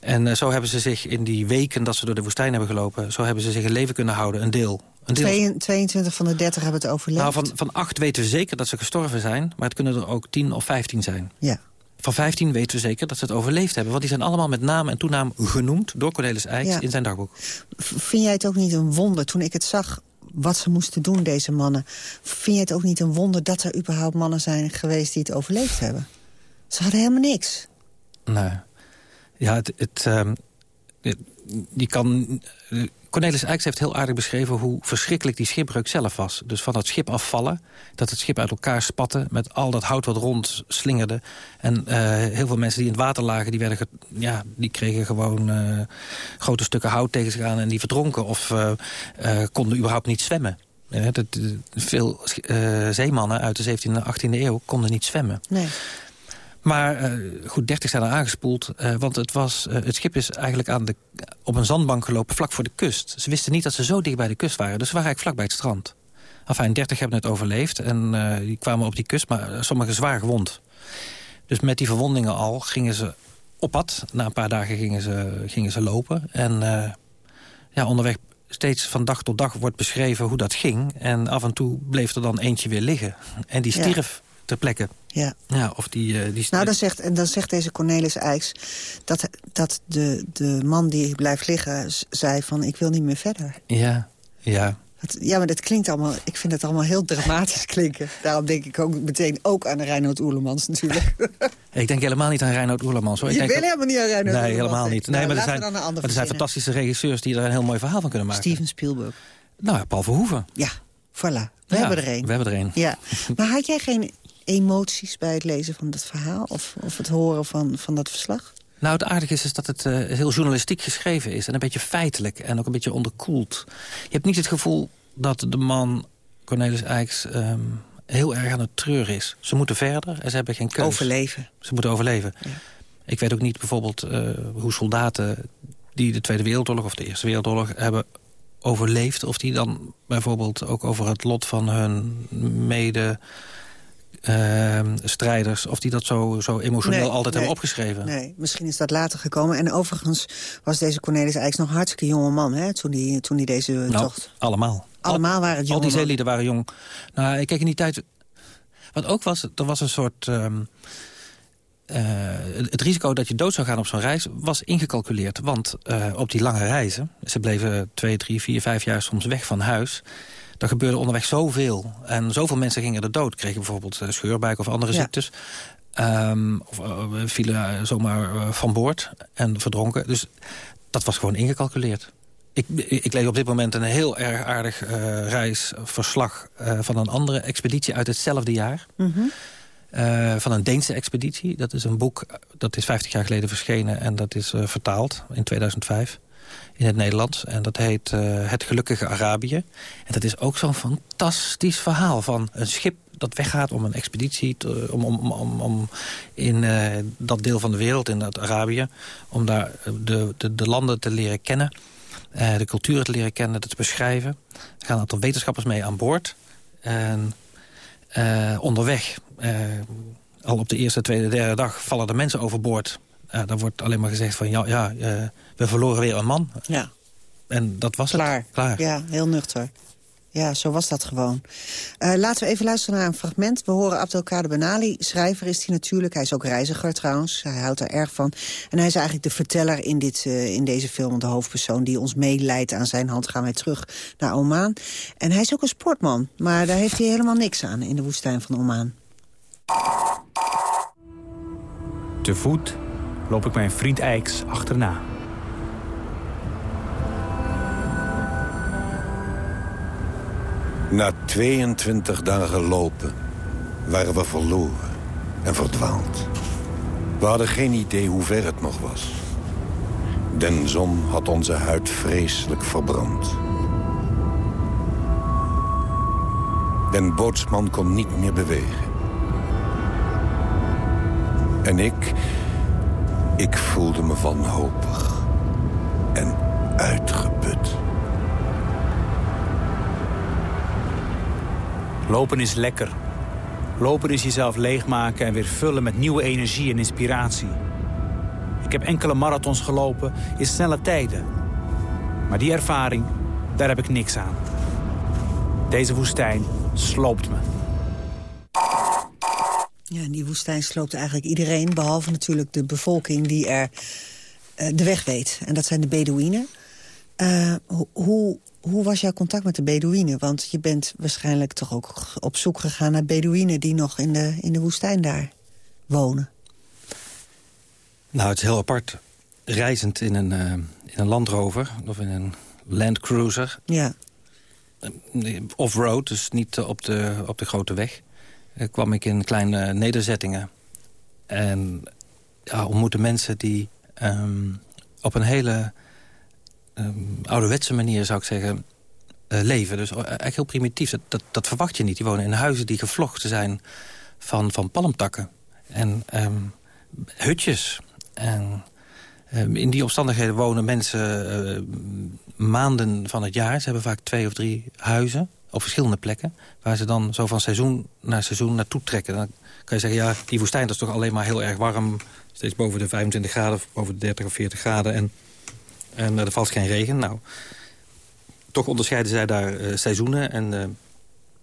En uh, zo hebben ze zich in die weken dat ze door de woestijn hebben gelopen... zo hebben ze zich in leven kunnen houden, een deel. Een deel... 22 van de 30 hebben het overleefd. Nou, van, van acht weten we zeker dat ze gestorven zijn... maar het kunnen er ook 10 of 15 zijn. Ja. Van 15 weten we zeker dat ze het overleefd hebben. Want die zijn allemaal met naam en toenaam genoemd... door Cornelis Eijks in zijn dagboek. Vind jij het ook niet een wonder, toen ik het zag wat ze moesten doen, deze mannen... vind je het ook niet een wonder dat er überhaupt mannen zijn geweest die het overleefd hebben? Ze hadden helemaal niks. Nee. Ja, het... um, die kan... Cornelis Eijks heeft heel aardig beschreven hoe verschrikkelijk die schipbreuk zelf was. Dus van dat schip afvallen, dat het schip uit elkaar spatte... met al dat hout wat rond slingerde. En uh, heel veel mensen die in het water lagen, die, werden ja, die kregen gewoon uh, grote stukken hout tegen zich aan... en die verdronken of uh, konden überhaupt niet zwemmen. Veel zeemannen uit de 17e en 18e eeuw konden niet zwemmen. Nee. Maar uh, goed, 30 zijn er aangespoeld. Uh, want het, was, uh, het schip is eigenlijk aan de, op een zandbank gelopen vlak voor de kust. Ze wisten niet dat ze zo dicht bij de kust waren. Dus ze waren eigenlijk vlak bij het strand. Enfin, 30 hebben het overleefd. En die kwamen op die kust, maar sommigen zwaar gewond. Dus met die verwondingen al gingen ze op pad. Na een paar dagen gingen ze, gingen ze lopen. En ja, onderweg steeds van dag tot dag wordt beschreven hoe dat ging. En af en toe bleef er dan eentje weer liggen. En die stierf ja. ter plekke. Ja. ja of die, uh, die nou, dan zegt, en dan zegt deze Cornelis Eiks... dat, dat de, de man die blijft liggen zei van... ik wil niet meer verder. Ja, ja. Het, ja, maar dat klinkt allemaal... Ik vind het allemaal heel dramatisch klinken. Daarom denk ik ook meteen ook aan Reinoud Oerlemans natuurlijk. ik denk helemaal niet aan Reinoud Oerlemans. Hoor. Je ik denk wil helemaal niet aan Reinoud Nee, helemaal niet. Nee, nou, maar er zijn, maar er zijn fantastische regisseurs... die er een heel mooi verhaal van kunnen maken. Steven Spielberg. Nou ja, Paul Verhoeven. Ja, voilà. We ja, hebben er een. We hebben er een. Ja. Maar had jij geen emoties bij het lezen van dat verhaal? Of, of het horen van, van dat verslag? Nou, het aardige is, is dat het uh, heel journalistiek geschreven is. En een beetje feitelijk en ook een beetje onderkoeld. Je hebt niet het gevoel dat de man, Cornelis Eijks... Um, heel erg aan het treuren is. Ze moeten verder en ze hebben geen keuze. Overleven. Ze moeten overleven. Ja. Ik weet ook niet bijvoorbeeld uh, hoe soldaten die de Tweede Wereldoorlog... of de Eerste Wereldoorlog hebben overleefd... of die dan bijvoorbeeld ook over het lot van hun mede strijders... of die dat zo, zo emotioneel nee, altijd nee, hebben opgeschreven. Nee, misschien is dat later gekomen. En overigens was deze Cornelis eigenlijk nog een hartstikke jonge man... Hè, toen hij die, toen die deze nou, tocht... allemaal. Allemaal waren het jonge Al die zeelieden waren jong. Nou, ik kijk in die tijd... Wat ook was, er was een soort... Um, uh, het risico dat je dood zou gaan op zo'n reis was ingecalculeerd. Want uh, op die lange reizen, ze bleven twee, drie, vier, vijf jaar soms weg van huis... Er gebeurde onderweg zoveel. En zoveel mensen gingen er dood. Kregen bijvoorbeeld scheurbuik of andere ja. ziektes. Um, of uh, vielen zomaar uh, van boord en verdronken. Dus dat was gewoon ingecalculeerd. Ik, ik lees op dit moment een heel erg aardig uh, reisverslag... van een andere expeditie uit hetzelfde jaar. Mm -hmm. van een Deense expeditie. Dat is een boek, dat is 50 jaar geleden verschenen... en dat is vertaald in 2005 in het Nederlands. En dat heet uh, Het Gelukkige Arabië. En dat is ook zo'n fantastisch verhaal van een schip dat weggaat om een expeditie, te, om, om, om, om in uh, dat deel van de wereld, in dat Arabië... om daar de, de, de landen te leren kennen, de culturen te leren kennen, dat te beschrijven. Er gaan een aantal wetenschappers mee aan boord. En onderweg, al op de eerste, tweede, derde dag... vallen de mensen overboord ja, dan wordt alleen maar gezegd van ja, ja uh, we verloren weer een man. Ja. En dat was Klaar. het. Klaar. Ja, heel nuchter. Ja, zo was dat gewoon. Uh, laten we even luisteren naar een fragment. We horen Abdelkader Benali. Schrijver is hij natuurlijk. Hij is ook reiziger trouwens. Hij houdt er erg van. En hij is eigenlijk de verteller in, dit, uh, in deze film. De hoofdpersoon die ons meeleidt. Aan zijn hand gaan wij terug naar Oman. En hij is ook een sportman. Maar daar heeft hij helemaal niks aan in de woestijn van Oman. Te voet loop ik mijn vriend Eiks achterna. Na 22 dagen lopen waren we verloren en verdwaald. We hadden geen idee hoe ver het nog was. Den zon had onze huid vreselijk verbrand. Den bootsman kon niet meer bewegen. En ik ik voelde me wanhopig en uitgeput. Lopen is lekker, Lopen is jezelf leegmaken en weer vullen met nieuwe energie en inspiratie. Ik heb enkele marathons gelopen in snelle tijden. Maar die ervaring, daar heb ik niks aan. Deze woestijn sloopt me. Ja, die woestijn sloopt eigenlijk iedereen... behalve natuurlijk de bevolking die er uh, de weg weet. En dat zijn de Bedouinen. Uh, hoe, hoe was jouw contact met de Bedouinen? Want je bent waarschijnlijk toch ook op zoek gegaan naar Bedouinen... die nog in de, in de woestijn daar wonen. Nou, het is heel apart. Reizend in een, uh, in een Land Rover of in een Land Cruiser. Ja. Off-road, dus niet op de, op de grote weg. Uh, kwam ik in kleine nederzettingen. En ja, ontmoette mensen die um, op een hele um, ouderwetse manier, zou ik zeggen, uh, leven. Dus eigenlijk heel primitief. Dat, dat, dat, verwacht je niet. Die wonen in huizen die gevlochten zijn van, van palmtakken. En um, hutjes. En in die omstandigheden wonen mensen maanden van het jaar. Ze hebben vaak twee of drie huizen op verschillende plekken... waar ze dan zo van seizoen naar seizoen naartoe trekken. Dan kan je zeggen, ja, die woestijn is toch alleen maar heel erg warm... steeds boven de 25 graden, boven de 30 of 40 graden... en, en er valt geen regen. Nou, toch onderscheiden zij daar uh, seizoenen. En uh,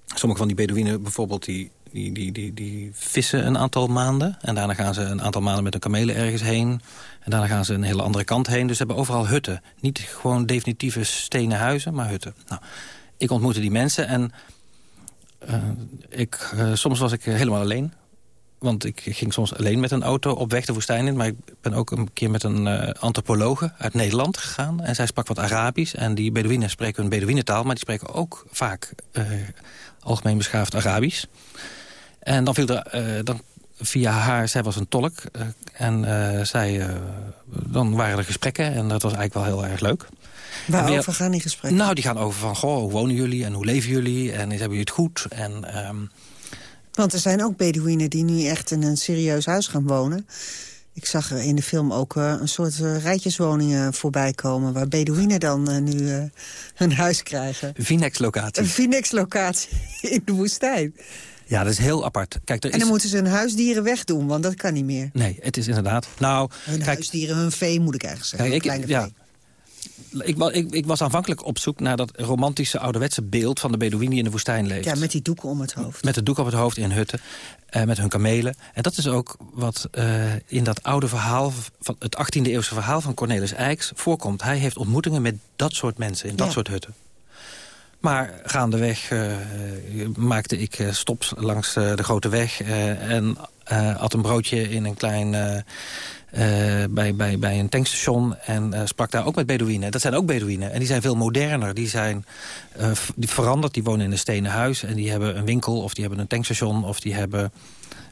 sommige van die Bedouinen bijvoorbeeld... Die, die, die, die, die vissen een aantal maanden. En daarna gaan ze een aantal maanden met een kamelen ergens heen. En daarna gaan ze een hele andere kant heen. Dus ze hebben overal hutten. Niet gewoon definitieve stenen huizen, maar hutten. Nou, ik ontmoette die mensen en uh, ik, uh, soms was ik helemaal alleen. Want ik ging soms alleen met een auto op weg de woestijn in. Maar ik ben ook een keer met een uh, antropologe uit Nederland gegaan. En zij sprak wat Arabisch. En die Bedouinen spreken een Bedouinentaal. Maar die spreken ook vaak algemeen beschaafd Arabisch. En dan viel er... dan via haar, zij was een tolk. en zij, dan waren er gesprekken. En dat was eigenlijk wel heel erg leuk. Waarover gaan die gesprekken? Nou, die gaan over van, goh, hoe wonen jullie en hoe leven jullie? En hebben jullie het goed? En, um... Want er zijn ook Bedouinen die nu echt in een serieus huis gaan wonen. Ik zag er in de film ook uh, een soort uh, rijtjeswoningen voorbij komen... waar Bedouinen dan uh, nu hun huis krijgen. Vinex-locatie. Een Vinex-locatie in de woestijn. Ja, dat is heel apart. Kijk, er en dan moeten ze hun huisdieren wegdoen, want dat kan niet meer. Nee, het is inderdaad... Nou, hun kijk... huisdieren, hun vee moet ik eigenlijk zeggen. Kijk, ik, ja, vee ik, ik, ik, was aanvankelijk op zoek naar dat romantische ouderwetse beeld... van de Bedouin die in de woestijn leeft. Ja, met die doeken om het hoofd. Met de doek op het hoofd in hutten, uh, met hun kamelen. En dat is ook wat uh, in dat oude verhaal... van het 18e eeuwse verhaal van Cornelis Eycks voorkomt. Hij heeft ontmoetingen met dat soort mensen in dat ja. soort hutten. Maar gaandeweg uh, maakte ik stops langs de grote weg... en at een broodje in een klein... Uh, bij, bij, bij een tankstation en uh, sprak daar ook met Bedouinen. Dat zijn ook Bedouinen en die zijn veel moderner. Die zijn uh, die veranderd, die wonen in een stenen huis... en die hebben een winkel of die hebben een tankstation... of die hebben...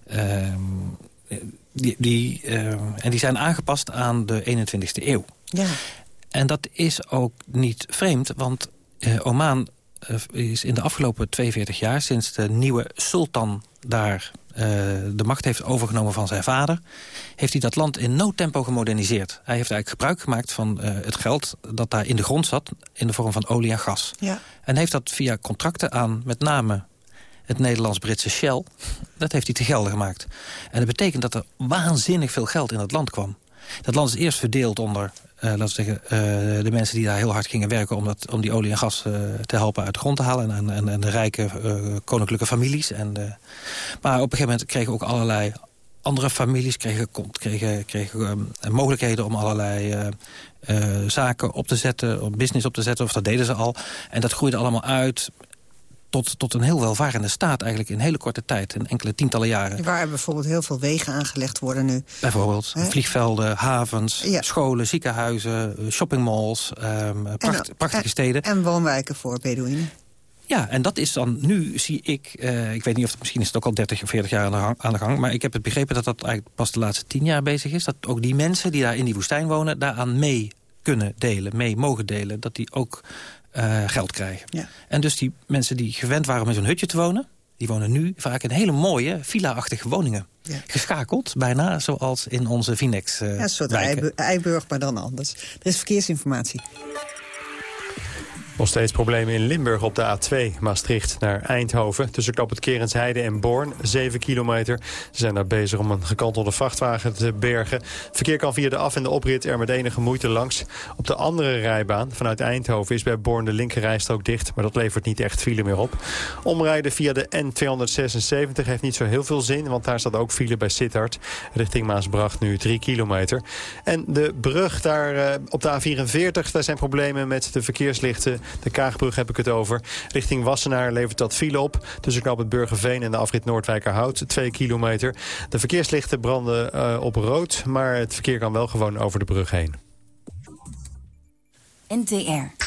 Ehm, die, die, en die zijn aangepast aan de 21ste eeuw. Ja. En dat is ook niet vreemd, want Oman is in de afgelopen 42 jaar... sinds de nieuwe sultan daar de macht heeft overgenomen van zijn vader... heeft hij dat land in no tempo gemoderniseerd. Hij heeft eigenlijk gebruik gemaakt van uh, het geld dat daar in de grond zat... in de vorm van olie en gas. Ja. En heeft dat via contracten aan met name het Nederlands-Britse Shell... dat heeft hij te gelden gemaakt. En dat betekent dat er waanzinnig veel geld in dat land kwam. Dat land is eerst verdeeld onder uh, laten we zeggen, uh, de mensen die daar heel hard gingen werken... om, dat, om die olie en gas uh, te helpen uit de grond te halen. En, en, en de rijke koninklijke families. En maar op een gegeven moment kregen ook allerlei andere families... kregen, kregen, kregen um, mogelijkheden om allerlei zaken op te zetten... om business op te zetten, of dat deden ze al. En dat groeide allemaal uit tot, tot een heel welvarende staat eigenlijk in hele korte tijd. In enkele tientallen jaren. Waar bijvoorbeeld heel veel wegen aangelegd worden nu. Bijvoorbeeld He? vliegvelden, havens, ja. scholen, ziekenhuizen, shoppingmalls, um, pracht, en, prachtige en, steden. En woonwijken voor Bedouinen. Ja, en dat is dan, nu zie ik, uh, ik weet niet of het, misschien is het ook al 30 of 40 jaar aan de, gang, aan de gang... maar ik heb het begrepen dat dat eigenlijk pas de laatste 10 jaar bezig is. Dat ook die mensen die daar in die woestijn wonen, daaraan mee kunnen delen, mee mogen delen. Dat die ook uh, geld krijgen. Ja. En dus die mensen die gewend waren met zo'n hutje te wonen... die wonen nu vaak in hele mooie villa-achtige woningen. Ja. Geschakeld, bijna zoals in onze Vinex uh, Ja, een soort Eiburg, maar dan anders. Er is verkeersinformatie. Nog steeds problemen in Limburg op de A2, Maastricht naar Eindhoven. Tussen knop het Kerensheide en Born, 7 kilometer. Ze zijn daar bezig om een gekantelde vrachtwagen te bergen. verkeer kan via de af- en de oprit er met enige moeite langs. Op de andere rijbaan vanuit Eindhoven is bij Born de linkerrijstrook dicht... maar dat levert niet echt file meer op. Omrijden via de N276 heeft niet zo heel veel zin... want daar staat ook file bij Sittard. Richting Maasbracht nu 3 kilometer. En de brug daar uh, op de A44, daar zijn problemen met de verkeerslichten de Kaagbrug heb ik het over. Richting Wassenaar levert dat file op. Tussen knap het Burgerveen en de afrit Noordwijkerhout. Twee kilometer. De verkeerslichten branden uh, op rood. Maar het verkeer kan wel gewoon over de brug heen. NTR.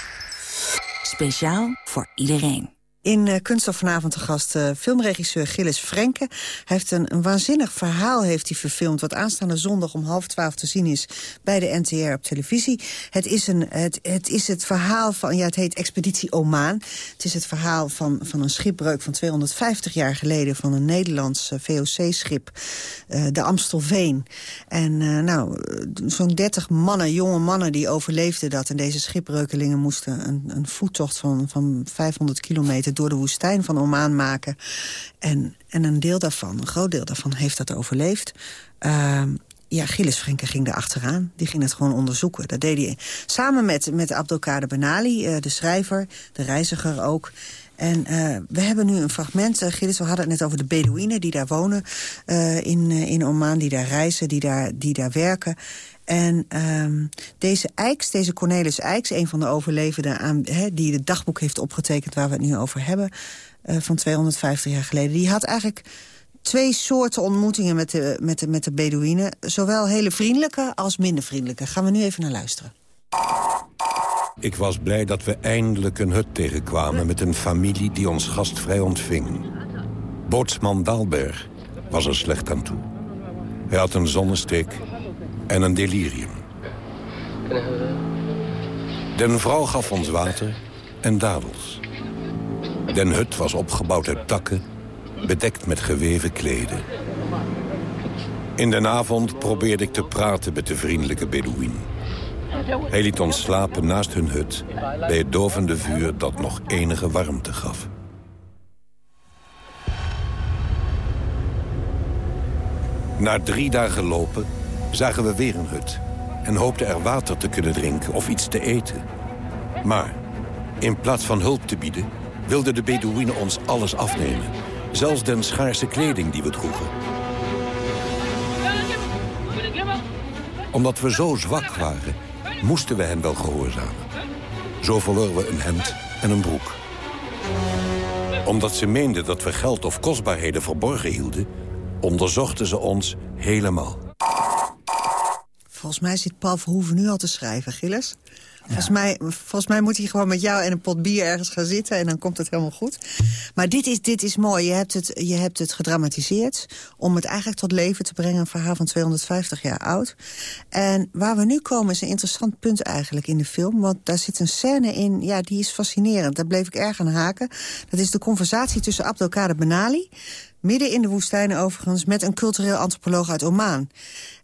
Speciaal voor iedereen. In uh, Kunststof vanavond de gast uh, filmregisseur Gilles Frenke. Hij heeft een, een, waanzinnig verhaal heeft hij verfilmd... wat aanstaande zondag om half twaalf te zien is bij de NTR op televisie. Het is, een, het, het is het verhaal van... ja, het heet Expeditie Omaan. Het is het verhaal van, van een schipbreuk van 250 jaar geleden... van een Nederlands uh, VOC-schip, de Amstelveen. En nou, zo'n 30 mannen, jonge mannen, die overleefden dat. En deze schipbreukelingen moesten een, een voettocht van, van 500 kilometer door de woestijn van Oman maken. En, en een deel daarvan, een groot deel daarvan, heeft dat overleefd. Uh, ja, Gilles Frenke ging daar achteraan. Die ging het gewoon onderzoeken. Dat deed hij samen met, met Abdelkader Benali, uh, de schrijver, de reiziger ook. En uh, we hebben nu een fragment, uh, Gilles, we hadden het net over de Bedouinen... die daar wonen in, in Oman, die daar reizen, die daar, die daar werken. En um, deze Eiks, deze Cornelis Eiks, een van de overlevenden... Aan, die het dagboek heeft opgetekend waar we het nu over hebben... Uh, van 250 jaar geleden, die had eigenlijk twee soorten ontmoetingen met de, met de, met de Bedouinen. Zowel hele vriendelijke als minder vriendelijke. Gaan we nu even naar luisteren. Ik was blij dat we eindelijk een hut tegenkwamen... met een familie die ons gastvrij ontving. Bootsman Daalberg was er slecht aan toe. Hij had een zonnesteek en een delirium. Den vrouw gaf ons water en dadels. Den hut was opgebouwd uit takken, bedekt met geweven kleden. In de avond probeerde ik te praten met de vriendelijke Bedouin. Hij liet ons slapen naast hun hut... bij het dovende vuur dat nog enige warmte gaf. Na drie dagen lopen zagen we weer een hut... en hoopten er water te kunnen drinken of iets te eten. Maar in plaats van hulp te bieden... wilden de Bedouinen ons alles afnemen. Zelfs den schaarse kleding die we droegen. Omdat we zo zwak waren moesten we hen wel gehoorzamen. Zo verloren we een hemd en een broek. Omdat ze meenden dat we geld of kostbaarheden verborgen hielden... onderzochten ze ons helemaal. Volgens mij zit Paul Verhoeven nu al te schrijven, Gilles. Volgens, mij, volgens mij moet hij gewoon met jou en een pot bier ergens gaan zitten... en dan komt het helemaal goed. Maar dit is, dit is mooi. Je hebt, het, je hebt het gedramatiseerd... om het eigenlijk tot leven te brengen. Een verhaal van 250 jaar oud. En waar we nu komen is een interessant punt eigenlijk in de film. Want daar zit een scène in, ja, die is fascinerend. Daar bleef ik erg aan haken. Dat is de conversatie tussen Abdelkader Benali... midden in de woestijn overigens... met een cultureel antropoloog uit Oman.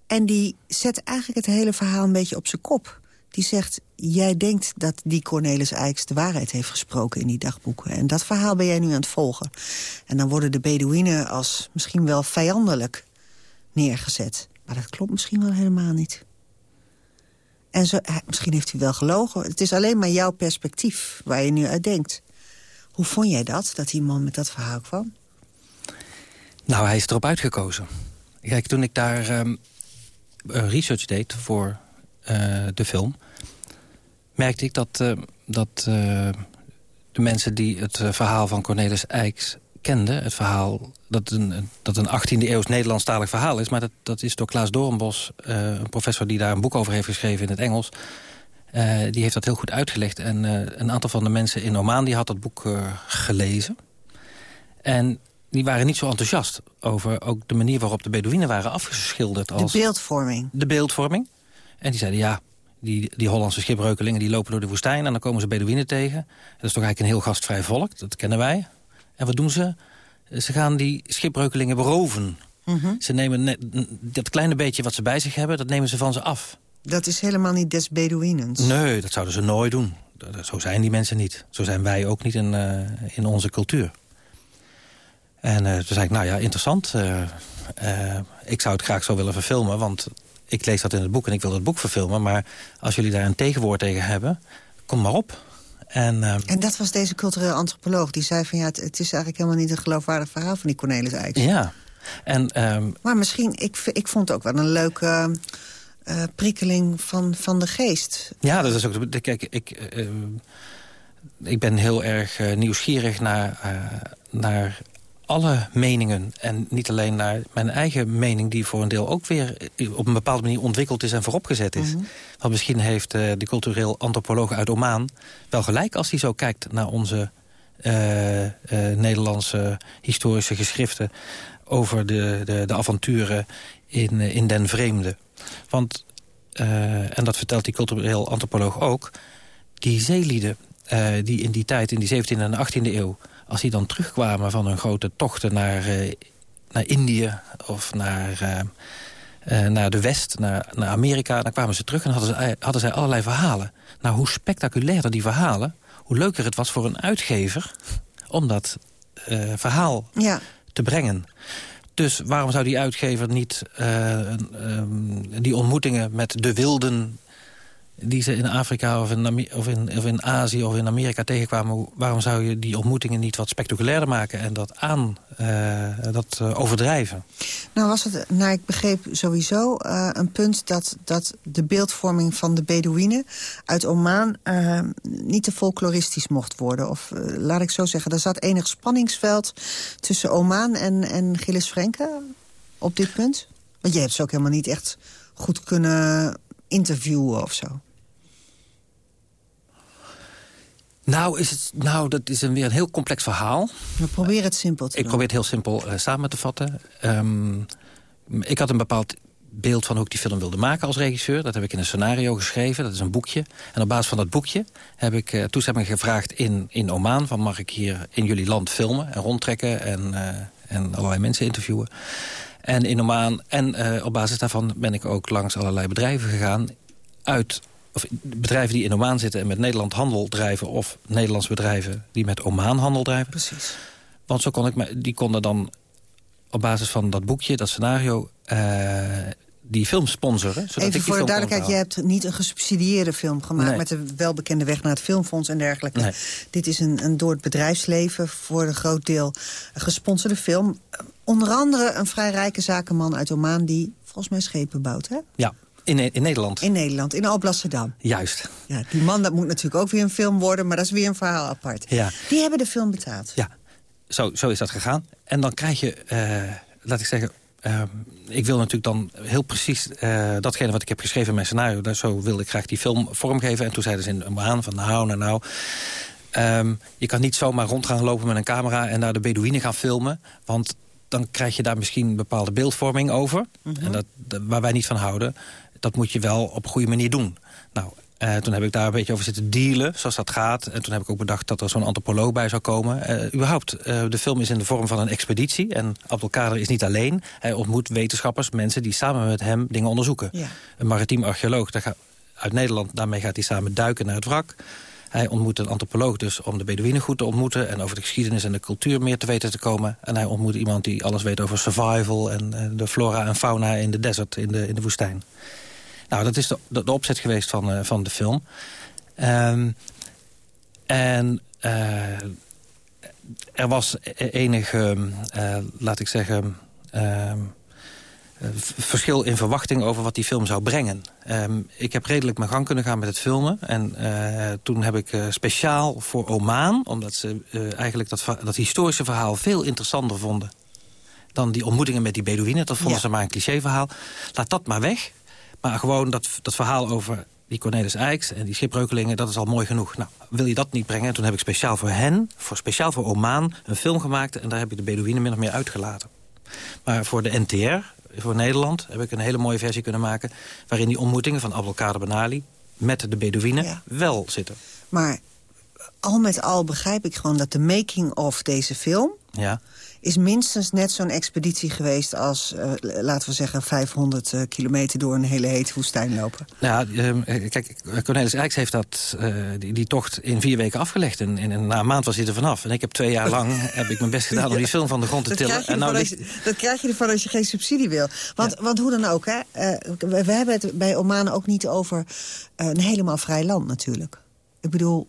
En die zet eigenlijk het hele verhaal een beetje op zijn kop die zegt... jij denkt dat die Cornelis Eiks de waarheid heeft gesproken in die dagboeken. En dat verhaal ben jij nu aan het volgen. En dan worden de Bedouinen als misschien wel vijandelijk neergezet. Maar dat klopt misschien wel helemaal niet. En zo, misschien heeft hij wel gelogen. Het is alleen maar jouw perspectief waar je nu uit denkt. Hoe vond jij dat, dat die man met dat verhaal kwam? Nou, hij is erop uitgekozen. Kijk, toen ik daar um, research deed voor uh, de film... merkte ik dat, uh, dat uh, de mensen die het verhaal van Cornelis Eiks kenden... het verhaal dat een, dat een 18e eeuws Nederlandstalig verhaal is... maar dat, dat is door Klaas Doornbos, een professor die daar een boek over heeft geschreven in het Engels... die heeft dat heel goed uitgelegd. En een aantal van de mensen in Oman die had dat boek gelezen. En die waren niet zo enthousiast over ook de manier waarop de Bedouinen waren afgeschilderd. Als de beeldvorming. De beeldvorming. En die zeiden, ja, die, die Hollandse schipbreukelingen... die lopen door de woestijn en dan komen ze Bedouinen tegen. Dat is toch eigenlijk een heel gastvrij volk, dat kennen wij. En wat doen ze? Ze gaan die schipbreukelingen beroven. Mm -hmm. Ze nemen net, dat kleine beetje wat ze bij zich hebben, dat nemen ze van ze af. Dat is helemaal niet des Bedouinens. Nee, dat zouden ze nooit doen. zo zijn die mensen niet. Zo zijn wij ook niet in, uh, in onze cultuur. En uh, toen zei ik, nou ja, interessant. Uh, ik zou het graag zo willen verfilmen, want ik lees dat in het boek en ik wil het boek verfilmen. Maar als jullie daar een tegenwoord tegen hebben, kom maar op. En, en dat was deze cultureel antropoloog. Die zei van ja, het, het, is eigenlijk helemaal niet een geloofwaardig verhaal van die Cornelis Eijks. Ja. En, um, maar misschien, ik, ik vond het ook wel een leuke prikkeling van, van de geest. Ja, dat is ook... Kijk, ik, ik ben heel erg nieuwsgierig naar, naar alle meningen. En niet alleen naar mijn eigen mening... die voor een deel ook weer op een bepaalde manier ontwikkeld is en vooropgezet is. Mm -hmm. Want misschien heeft de cultureel antropoloog uit Omaan wel gelijk... als hij zo kijkt naar onze Nederlandse historische geschriften... over de, de, de avonturen in, in den vreemde. Want, en dat vertelt die cultureel antropoloog ook... die zeelieden die in die tijd, in die 17e en 18e eeuw... als die dan terugkwamen van hun grote tochten naar, uh, naar Indië... of naar, naar de West, naar, naar Amerika... dan kwamen ze terug en hadden, ze, hadden zij allerlei verhalen. Nou, hoe spectaculairder die verhalen... hoe leuker het was voor een uitgever om dat verhaal ja. te brengen. Dus waarom zou die uitgever niet uh, um, die ontmoetingen met de wilden... die ze in Afrika of in, of, in, of in Azië of in Amerika tegenkwamen... waarom zou je die ontmoetingen niet wat spectaculairder maken... en dat aan, uh, dat uh, overdrijven? Nou was het, naar ik begreep, sowieso een punt... Dat, dat de beeldvorming van de Bedouinen uit Oman... niet te folkloristisch mocht worden. Of laat ik zo zeggen, er zat enig spanningsveld... tussen Oman en, en Gilles Frenke op dit punt? Want je hebt ze ook helemaal niet echt goed kunnen interviewen of zo. Nou, is het, nou, dat is een, weer een heel complex verhaal. We proberen het simpel te Ik probeer het heel simpel uh, samen te vatten. Um, ik had een bepaald beeld van hoe ik die film wilde maken als regisseur. Dat heb ik in een scenario geschreven, dat is een boekje. En op basis van dat boekje heb ik uh, toestemming gevraagd in, in Oman... van mag ik hier in jullie land filmen en rondtrekken en, uh, en allerlei mensen interviewen. En in Oman, en uh, op basis daarvan ben ik ook langs allerlei bedrijven gegaan... uit of bedrijven die in Oman zitten en met Nederland handel drijven... of Nederlandse bedrijven die met Oman handel drijven. Precies. Want zo kon ik, die konden dan op basis van dat boekje, dat scenario... Uh, die film sponsoren. Zodat Even ik voor de duidelijkheid, je hebt niet een gesubsidieerde film gemaakt... Nee. met de welbekende weg naar het filmfonds en dergelijke. Nee. Dit is een, een door het bedrijfsleven voor een groot deel gesponsorde film. Onder andere een vrij rijke zakenman uit Oman... die volgens mij schepen bouwt, hè? Ja, in, in Nederland. In Nederland, in Alblasserdam. Juist. Ja, die man, dat moet natuurlijk ook weer een film worden... maar dat is weer een verhaal apart. Ja. Die hebben de film betaald. Ja, zo, zo is dat gegaan. En dan krijg je, uh, laat ik zeggen... Uh, ik wil natuurlijk dan heel precies uh, datgene wat ik heb geschreven in mijn scenario... Daar, zo wilde ik graag die film vormgeven. En toen zeiden ze in een baan van nou, nou, nou... Um, je kan niet zomaar rond gaan lopen met een camera... en naar de Bedouinen gaan filmen. Want dan krijg je daar misschien een bepaalde beeldvorming over. Mm -hmm. en dat, waar wij niet van houden. Dat moet je wel op een goede manier doen. Nou, uh, toen heb ik daar een beetje over zitten dealen, zoals dat gaat. En toen heb ik ook bedacht dat er zo'n antropoloog bij zou komen. Uh, überhaupt, uh, de film is in de vorm van een expeditie. En Abdelkader is niet alleen. Hij ontmoet wetenschappers, mensen die samen met hem dingen onderzoeken. Ja. Een maritiem archeoloog gaat, uit Nederland, daarmee gaat hij samen duiken naar het wrak. Hij ontmoet een antropoloog dus om de Bedouinen goed te ontmoeten... en over de geschiedenis en de cultuur meer te weten te komen. En hij ontmoet iemand die alles weet over survival... en de flora en fauna in de desert, in de, in de woestijn. Nou, dat is de, de, opzet geweest van, uh, van de film. Um, en uh, er was enige, uh, laat ik zeggen... verschil in verwachting over wat die film zou brengen. Um, ik heb redelijk mijn gang kunnen gaan met het filmen. En uh, toen heb ik uh, speciaal voor Oman... omdat ze uh, eigenlijk dat, dat historische verhaal veel interessanter vonden... dan die ontmoetingen met die Bedouinen. Dat vonden ja. ze maar een clichéverhaal. Laat dat maar weg. Maar gewoon dat, dat verhaal over die Cornelis Eijks en die schipbreukelingen... dat is al mooi genoeg. Nou, wil je dat niet brengen? En toen heb ik speciaal voor hen, voor, speciaal voor Oman... een film gemaakt en daar heb ik de Bedouinen min of meer uitgelaten. Maar voor de NTR, voor Nederland, heb ik een hele mooie versie kunnen maken... waarin die ontmoetingen van Abdelkader Ben Ali met de Bedouinen ja. wel zitten. Maar al met al begrijp ik gewoon dat de making of deze film... Ja. Is minstens net zo'n expeditie geweest als, uh, laten we zeggen... 500 uh, kilometer door een hele hete woestijn lopen. Nou ja, uh, kijk, Cornelis Rijks heeft dat, die, die, tocht in vier weken afgelegd. En, en na een maand was hij er vanaf. En ik heb twee jaar lang heb ik mijn best gedaan om die film van de grond te dat tillen. En nou, je, dat krijg je ervan als je geen subsidie wil. Want, ja. want hoe dan ook, hè, we, we, hebben het bij Oman ook niet over een helemaal vrij land natuurlijk. Ik bedoel,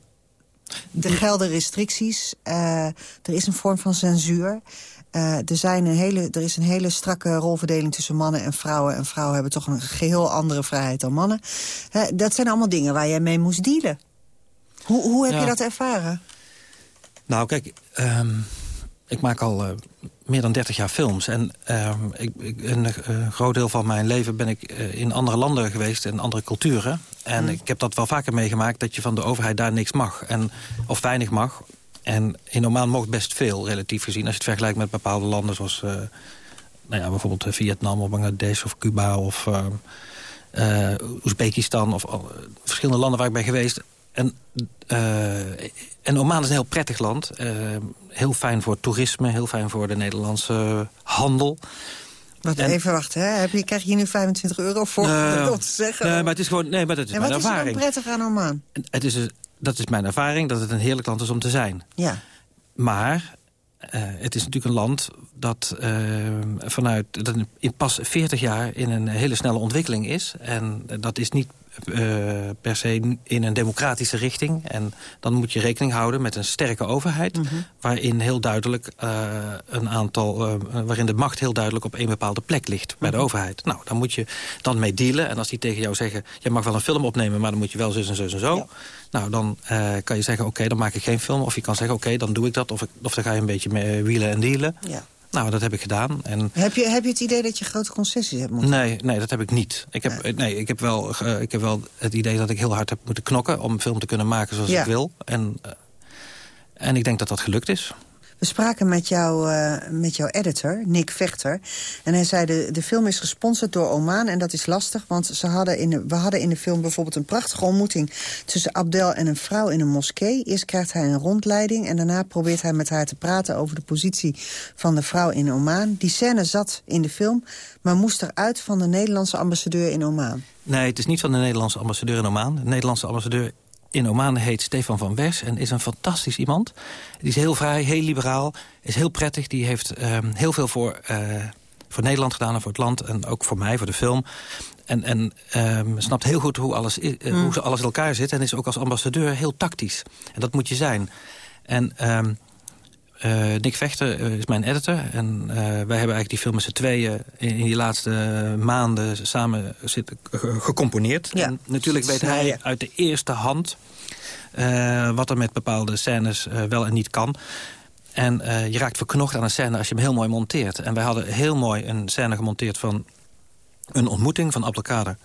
er gelden restricties. Uh, er is een vorm van censuur. Uh, er, zijn een hele, er is een hele strakke rolverdeling tussen mannen en vrouwen. En vrouwen hebben toch een geheel andere vrijheid dan mannen. Uh, dat zijn allemaal dingen waar jij mee moest dealen. Hoe, hoe heb ja. je dat ervaren? Nou, kijk, um, ik maak al uh, meer dan 30 jaar films. En uh, ik, ik, een groot deel van mijn leven ben ik in andere landen geweest... en andere culturen. En mm. ik heb dat wel vaker meegemaakt... dat je van de overheid daar niks mag. En, of weinig mag. En in Oman mocht best veel, relatief gezien. Als je het vergelijkt met bepaalde landen zoals... nou ja, bijvoorbeeld Vietnam of Bangladesh of Cuba of... Oezbekistan of verschillende landen waar ik ben geweest... En, en Oman is een heel prettig land. Heel fijn voor toerisme, heel fijn voor de Nederlandse handel. Wat en, even wachten, hè? Heb je, krijg je hier nu 25 euro voor om te zeggen? Nee, maar het is gewoon, nee, maar dat is en mijn ervaring. Wat is er prettig aan Oman? Het is, dat is mijn ervaring, dat het een heerlijk land is om te zijn. Ja. Maar uh, het is natuurlijk een land dat uh, vanuit dat in pas 40 jaar in een hele snelle ontwikkeling is. En dat is niet per se in een democratische richting. En dan moet je rekening houden met een sterke overheid... Mhm. Waarin heel duidelijk uh, een aantal... Uh, waarin de macht heel duidelijk op één bepaalde plek ligt bij Mhm. de overheid. Nou, daar moet je dan mee dealen. En als die tegen jou zeggen... je mag wel een film opnemen, maar dan moet je wel zus en zus en zo. Ja. Nou, dan kan je zeggen, oké, okay, dan maak ik geen film. Of je kan zeggen, oké, okay, dan doe ik dat. Of, ik, of dan ga je een beetje mee wielen en dealen. Ja. Nou, dat heb ik gedaan. En... Heb, je, heb je het idee dat je grote concessies hebt moeten Nee, nee dat heb ik niet. Ik heb, Nee. nee, ik, heb wel, uh, ik heb wel het idee dat ik heel hard heb moeten knokken... om een film te kunnen maken zoals Ja. ik wil. En, uh, en ik denk dat dat gelukt is. We spraken met, jou, uh, met jouw editor, Nick Vechter. En hij zei, de, de film is gesponsord door Oman. En dat is lastig, want ze hadden in de, we hadden in de film bijvoorbeeld... een prachtige ontmoeting tussen Abdel en een vrouw in een moskee. Eerst krijgt hij een rondleiding en daarna probeert hij met haar te praten... over de positie van de vrouw in Oman. Die scène zat in de film, maar moest eruit van de Nederlandse ambassadeur in Oman. Nee, het is niet van de Nederlandse ambassadeur in Oman. De Nederlandse ambassadeur in Oman heet Stefan van Wers en is een fantastisch iemand. Die is heel vrij, heel liberaal, is heel prettig. Die heeft um, heel veel voor, uh, voor Nederland gedaan en voor het land. En ook voor mij, voor de film. En, en um, snapt heel goed hoe alles, uh, mm. hoe alles in elkaar zit. En is ook als ambassadeur heel tactisch. En dat moet je zijn. En... Um, uh, Nick Vechter uh, is mijn editor. En uh, wij hebben eigenlijk die film met z'n tweeën in, die laatste maanden samen zitten, gecomponeerd. Ja. En natuurlijk weet hij uit de eerste hand uh, wat er met bepaalde scènes wel en niet kan. En je raakt verknocht aan een scène als je hem heel mooi monteert. En wij hadden heel mooi een scène gemonteerd van een ontmoeting van Abdelkader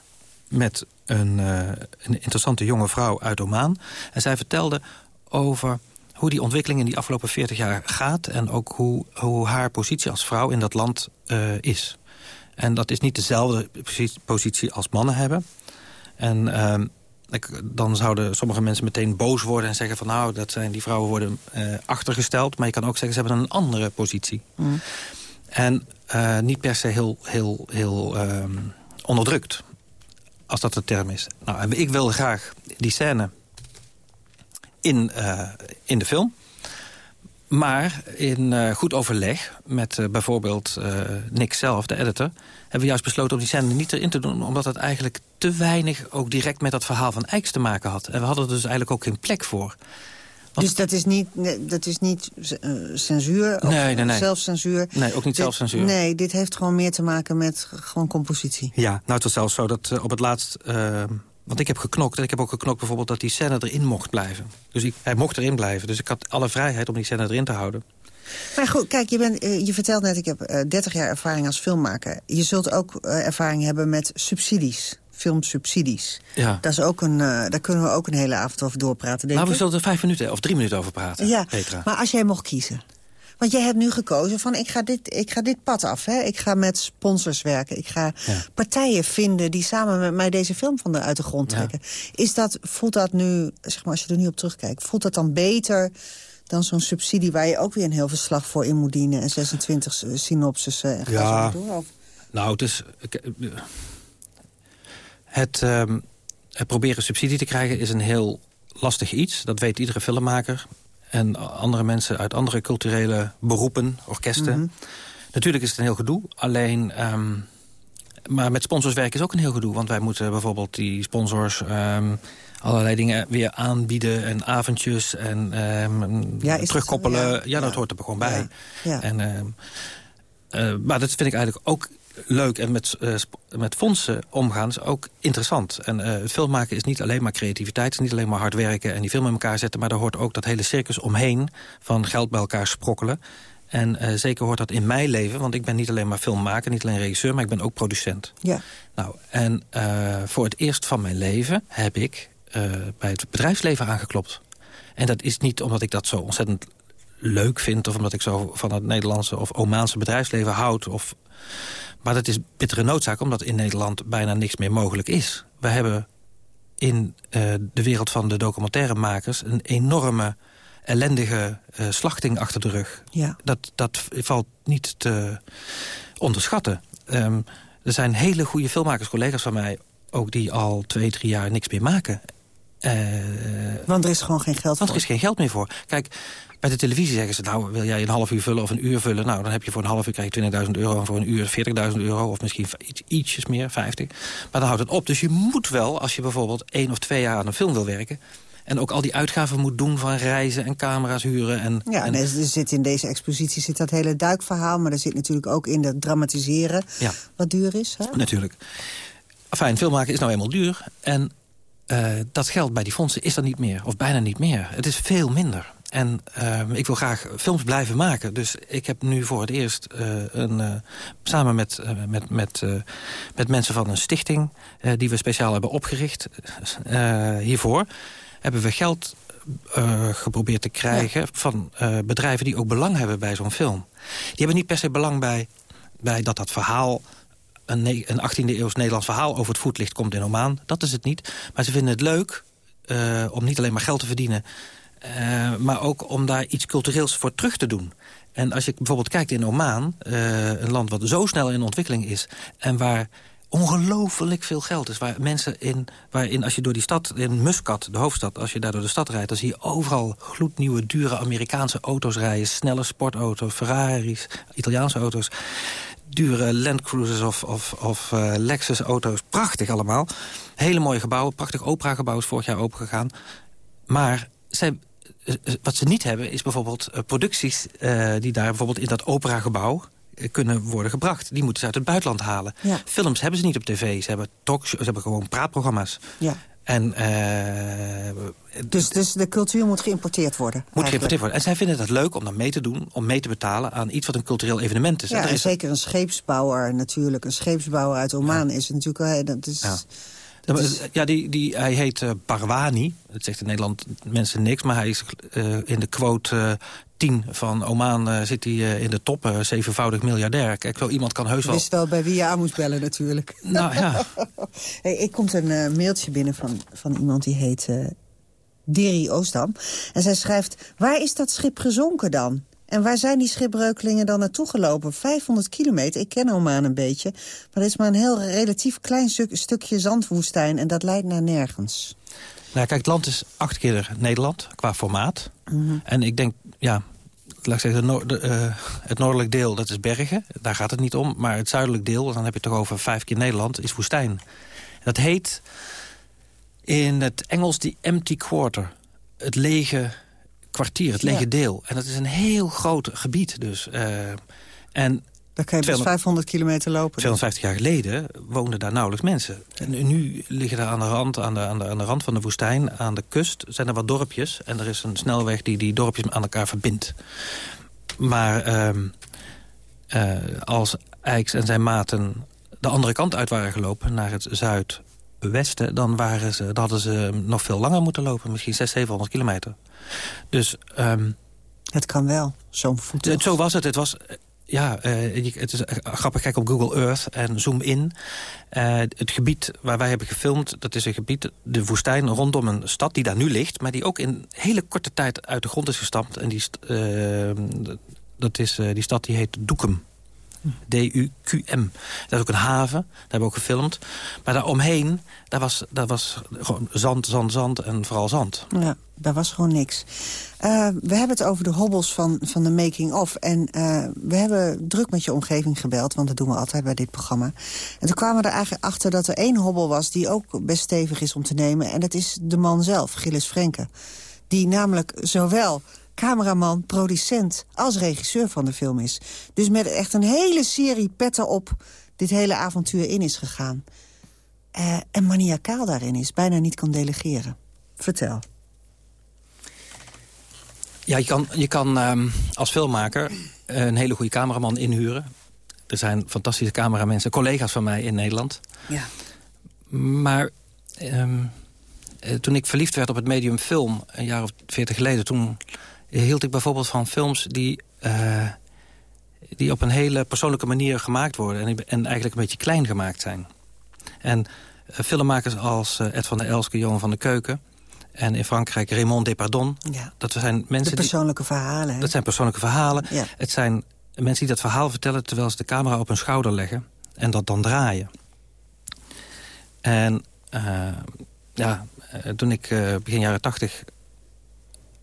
met een, een interessante jonge vrouw uit Oman. En zij vertelde over hoe die ontwikkeling in die afgelopen 40 jaar gaat... en ook hoe, hoe haar positie als vrouw in dat land uh, is. En dat is niet dezelfde positie als mannen hebben. En uh, ik, dan zouden sommige mensen meteen boos worden en zeggen van... nou, dat zijn, die vrouwen worden uh, achtergesteld. Maar je kan ook zeggen, ze hebben een andere positie. Mm. En uh, niet per se heel, heel, heel um, onderdrukt, als dat de term is. Nou, ik wilde graag die scène in, uh, in de film. Maar in uh, goed overleg met uh, bijvoorbeeld Nick zelf, de editor... hebben we juist besloten om die scène niet erin te doen... omdat het eigenlijk te weinig ook direct met dat verhaal van Eiks te maken had. En we hadden er dus eigenlijk ook geen plek voor. Want... Dus dat is niet, dat is niet censuur? Of nee, nee, nee. Zelfcensuur? Nee, ook niet dit, zelfcensuur. Nee, dit heeft gewoon meer te maken met gewoon compositie. Ja, nou het was zelfs zo dat op het laatst... Want ik heb geknokt en ik heb ook geknokt bijvoorbeeld dat die scène erin mocht blijven. Dus ik, hij mocht erin blijven. Dus ik had alle vrijheid om die scène erin te houden. Maar goed, kijk, je, bent, je vertelt net, ik heb uh, 30 jaar ervaring als filmmaker. Je zult ook uh, ervaring hebben met subsidies. Filmsubsidies. Ja. Dat is ook een, uh, daar kunnen we ook een hele avond over doorpraten, denk nou, ik. we zullen er vijf minuten of drie minuten over praten, ja, Petra. Maar als jij mocht kiezen... Want jij hebt nu gekozen van ik ga dit, ik ga dit pad af. Hè? Ik ga met sponsors werken. Ik ga partijen vinden die samen met mij deze film van de, uit de grond trekken. Is dat, voelt dat nu, zeg maar als je er nu op terugkijkt... voelt dat dan beter dan zo'n subsidie waar je ook weer een heel verslag voor in moet dienen... en 26 synopsissen en ga Ja. zo door? Of- Nou, het is... Het, ehm, het proberen subsidie te krijgen is een heel lastig iets. Dat weet iedere filmmaker. En andere mensen uit andere culturele beroepen, orkesten. Mhm. Natuurlijk is het een heel gedoe. Alleen... ehm, maar met sponsors werken is ook een heel gedoe. Want wij moeten bijvoorbeeld die sponsors... ehm, allerlei dingen weer aanbieden en avondjes en ehm, Ja, terugkoppelen. Ja, Ja. dat hoort er gewoon bij. Ja. En, eh, maar dat vind ik eigenlijk ook leuk. En met, eh, met fondsen omgaan is ook interessant. En eh het filmmaken is niet alleen maar creativiteit. Het is niet alleen maar hard werken en die film in elkaar zetten. Maar daar hoort ook dat hele circus omheen van geld bij elkaar sprokkelen. En eh, zeker hoort dat in mijn leven. Want ik ben niet alleen maar filmmaker, niet alleen regisseur. Maar ik ben ook producent. Ja. Nou, en voor het eerst van mijn leven heb ik bij het bedrijfsleven aangeklopt. En dat is niet omdat ik dat zo ontzettend leuk vind... of omdat ik zo van het Nederlandse of Omaanse bedrijfsleven houd. Of... Maar dat is bittere noodzaak, omdat in Nederland bijna niks meer mogelijk is. We hebben in eh, de wereld van de documentairemakers... een enorme ellendige eh, slachting achter de rug. Ja. Dat, dat valt niet te onderschatten. Ehm, er zijn hele goede filmmakers, collega's van mij... ook die al twee, drie jaar niks meer maken. Eh, Want er is gewoon geen geld want er is geen geld meer voor. Kijk, bij de televisie zeggen ze... nou, wil jij een half uur vullen of een uur vullen... nou, dan heb je voor een half uur krijg je 20.000 euro... en voor een uur 40.000 euro of misschien iets, ietsjes meer, 50. Maar dan houdt het op. Dus je moet wel, als je bijvoorbeeld één of twee jaar aan een film wil werken... en ook al die uitgaven moet doen van reizen en camera's huren... en, Ja, en en er zit in deze expositie zit dat hele duikverhaal... maar er zit natuurlijk ook in dat dramatiseren Ja. wat duur is. Hè? Natuurlijk. Fijn, filmmaken is nou eenmaal duur. En eh, dat geld bij die fondsen is er niet meer. Of bijna niet meer. Het is veel minder. En eh, ik wil graag films blijven maken. Dus ik heb nu voor het eerst eh, een, eh, samen met, eh, met, met, met mensen van een stichting... die we speciaal hebben opgericht hiervoor... hebben we geld geprobeerd te krijgen van bedrijven die ook belang hebben bij zo'n film. Die hebben niet per se belang bij, bij dat dat verhaal een, een 18e eeuws Nederlands verhaal over het voetlicht komt in Oman. Dat is het niet. Maar ze vinden het leuk om niet alleen maar geld te verdienen... eh, maar ook om daar iets cultureels voor terug te doen. En als je bijvoorbeeld kijkt in Oman, eh, een land wat zo snel in ontwikkeling is... en waar ongelooflijk veel geld is. Waar mensen in, waarin als je door die stad, in Muscat, de hoofdstad... als je daar door de stad rijdt, dan zie je overal gloednieuwe, dure Amerikaanse auto's rijden. Snelle sportauto's, Ferraris, Italiaanse auto's dure Land Cruisers of, of, of eh, Lexus auto's. Prachtig allemaal. Hele mooie gebouwen. Prachtig operagebouw is vorig jaar opengegaan. Maar zij, wat ze niet hebben is bijvoorbeeld eh, producties... eh, die daar bijvoorbeeld in dat operagebouw eh, kunnen worden gebracht. Die moeten ze uit het buitenland halen. Ja. Films hebben ze niet op tv. Ze hebben, talkshows, ze hebben gewoon praatprogramma's. Ja. En eh, Dus, dus de cultuur moet geïmporteerd worden. moet eigenlijk. geïmporteerd worden. En zij vinden het leuk om dan mee te doen, om mee te betalen aan iets wat een cultureel evenement is. Ja, en is zeker een scheepsbouwer natuurlijk. Een scheepsbouwer uit Oman is natuurlijk... Dat is, Ja. Ja, maar, Ja, die, die, hij heet eh Parwani. Dat zegt in Nederland mensen niks. Maar hij is eh, in de quote eh 10 van Oman eh, zit hij eh, in de top. eh, zevenvoudig miljardair. Kijk, zo iemand kan heus wel... wist wel bij wie je aan moest bellen natuurlijk. Nou ja, Hey, ik komt een eh, mailtje binnen van, van iemand die heet eh Diri Oosdam. En zij schrijft, waar is dat schip gezonken dan? En waar zijn die schipbreukelingen dan naartoe gelopen? 500 kilometer, ik ken Oman een beetje. Maar is maar een heel relatief klein stuk, stukje zandwoestijn... en dat leidt naar nergens. nou, kijk, het land is acht keer Nederland qua formaat. Mhm. En ik denk, ja, laat ik zeggen, de eh, het noordelijk deel, dat is bergen. Daar gaat het niet om. Maar het zuidelijk deel, dan heb je het toch over vijf keer Nederland, is woestijn. En dat heet in het Engels die empty quarter. Het lege kwartier, het lege Ja. deel. En dat is een heel groot gebied dus. eh, en Dan kan je best 200 500 kilometer lopen. 250 jaar geleden woonden daar nauwelijks mensen. En nu liggen daar aan de, rand, aan, de, aan, de, aan de rand van de woestijn, aan de kust... zijn er wat dorpjes en er is een snelweg die die dorpjes aan elkaar verbindt. Maar ehm, eh, als Eiks en zijn maten de andere kant uit waren gelopen... naar het zuidwesten, dan, waren ze, dan hadden ze nog veel langer moeten lopen. Misschien 600, 700 kilometer. Dus... ehm, Het kan wel, zo'n voet. Zo was het. Het was ja, uh, het is grappig. Kijk op Google Earth en zoom in. Uh, het gebied waar wij hebben gefilmd, dat is een gebied, de woestijn rondom een stad die daar nu ligt... maar die ook in hele korte tijd uit de grond is gestampt. En die, uh, dat is, die stad die heet Doekum. D-U-Q-M. Dat is ook een haven, daar hebben we ook gefilmd. Maar daaromheen, daar was, daar was gewoon zand, zand, zand en vooral zand. Ja, daar was gewoon niks. Uh, we hebben het over de hobbels van, van de making-of. En uh, we hebben druk met je omgeving gebeld, want dat doen we altijd bij dit programma. En toen kwamen we er eigenlijk achter dat er één hobbel was... die ook best stevig is om te nemen. En dat is de man zelf, Gilles Frenke. Die namelijk zowel cameraman, producent als regisseur van de film is. Dus met echt een hele serie petten op dit hele avontuur in is gegaan. Uh, en maniakaal daarin is, bijna niet kan delegeren. Vertel. Ja, je kan, je kan um, als filmmaker een hele goede cameraman inhuren. Er zijn fantastische cameramensen, collega's van mij in Nederland. Ja. Maar um, toen ik verliefd werd op het medium film, een jaar of veertig geleden... toen hield ik bijvoorbeeld van films die, uh, die op een hele persoonlijke manier gemaakt worden... en, en eigenlijk een beetje klein gemaakt zijn. En uh, filmmakers als uh, Ed van der Elske, Johan van der Keuken... en in Frankrijk Raymond Depardon. Ja. Dat zijn mensen de persoonlijke die, verhalen. Hè? Dat zijn persoonlijke verhalen. Ja. Het zijn mensen die dat verhaal vertellen... terwijl ze de camera op hun schouder leggen en dat dan draaien. En ja, toen ik begin jaren tachtig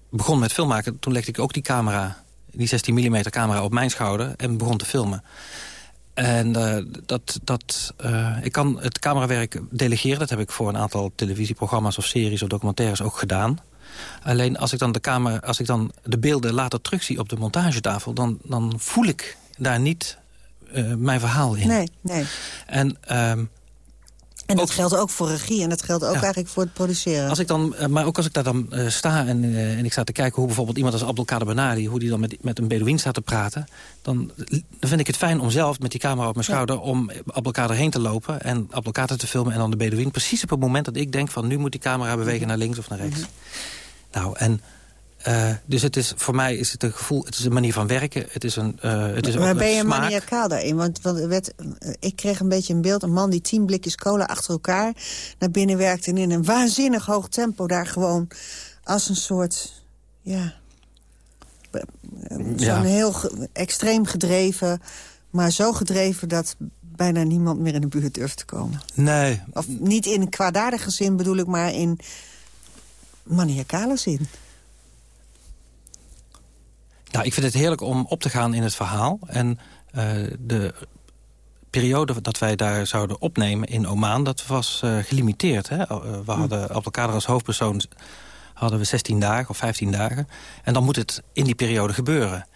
begon met filmmaken, toen legde ik ook die camera... die 16 mm camera op mijn schouder en begon te filmen. En uh, dat, dat, uh, ik kan het camerawerk delegeren. Dat heb ik voor een aantal televisieprogramma's of series of documentaires ook gedaan. Alleen als ik dan de, camera, als ik dan de beelden later terugzie op de montagetafel... dan, dan voel ik daar niet uh, mijn verhaal in. Nee, nee. En um, en dat ook, geldt ook voor regie en dat geldt ook ja. eigenlijk voor het produceren. Als ik dan, maar ook als ik daar dan uh, sta en, uh, en ik sta te kijken... hoe bijvoorbeeld iemand als Abdelkader Benali... hoe die dan met, met een Bedouin staat te praten... Dan, dan vind ik het fijn om zelf met die camera op mijn schouder... Ja. om Abdelkader heen te lopen en Abdelkader te filmen... en dan de Bedouin precies op het moment dat ik denk... van nu moet die camera bewegen naar links of naar rechts. Mm -hmm. Nou, en... Uh, dus het is, voor mij is het een gevoel, het is een manier van werken. Het is een, uh, het is maar ook ben je smaak. maniacaal daarin? Want, want werd, ik kreeg een beetje een beeld, een man die tien blikjes cola achter elkaar naar binnen werkt... en in een waanzinnig hoog tempo daar gewoon als een soort... ja, zo'n Ja. heel ge- extreem gedreven... maar zo gedreven dat bijna niemand meer in de buurt durft te komen. Nee, Of niet in kwaadaardige zin bedoel ik, maar in maniacale zin. Nou, ik vind het heerlijk om op te gaan in het verhaal. En uh, de periode dat wij daar zouden opnemen in Oman... dat was uh, gelimiteerd. Hè? Uh, we hadden Abdelkader als hoofdpersoon hadden we 16 dagen of 15 dagen. En dan moet het in die periode gebeuren.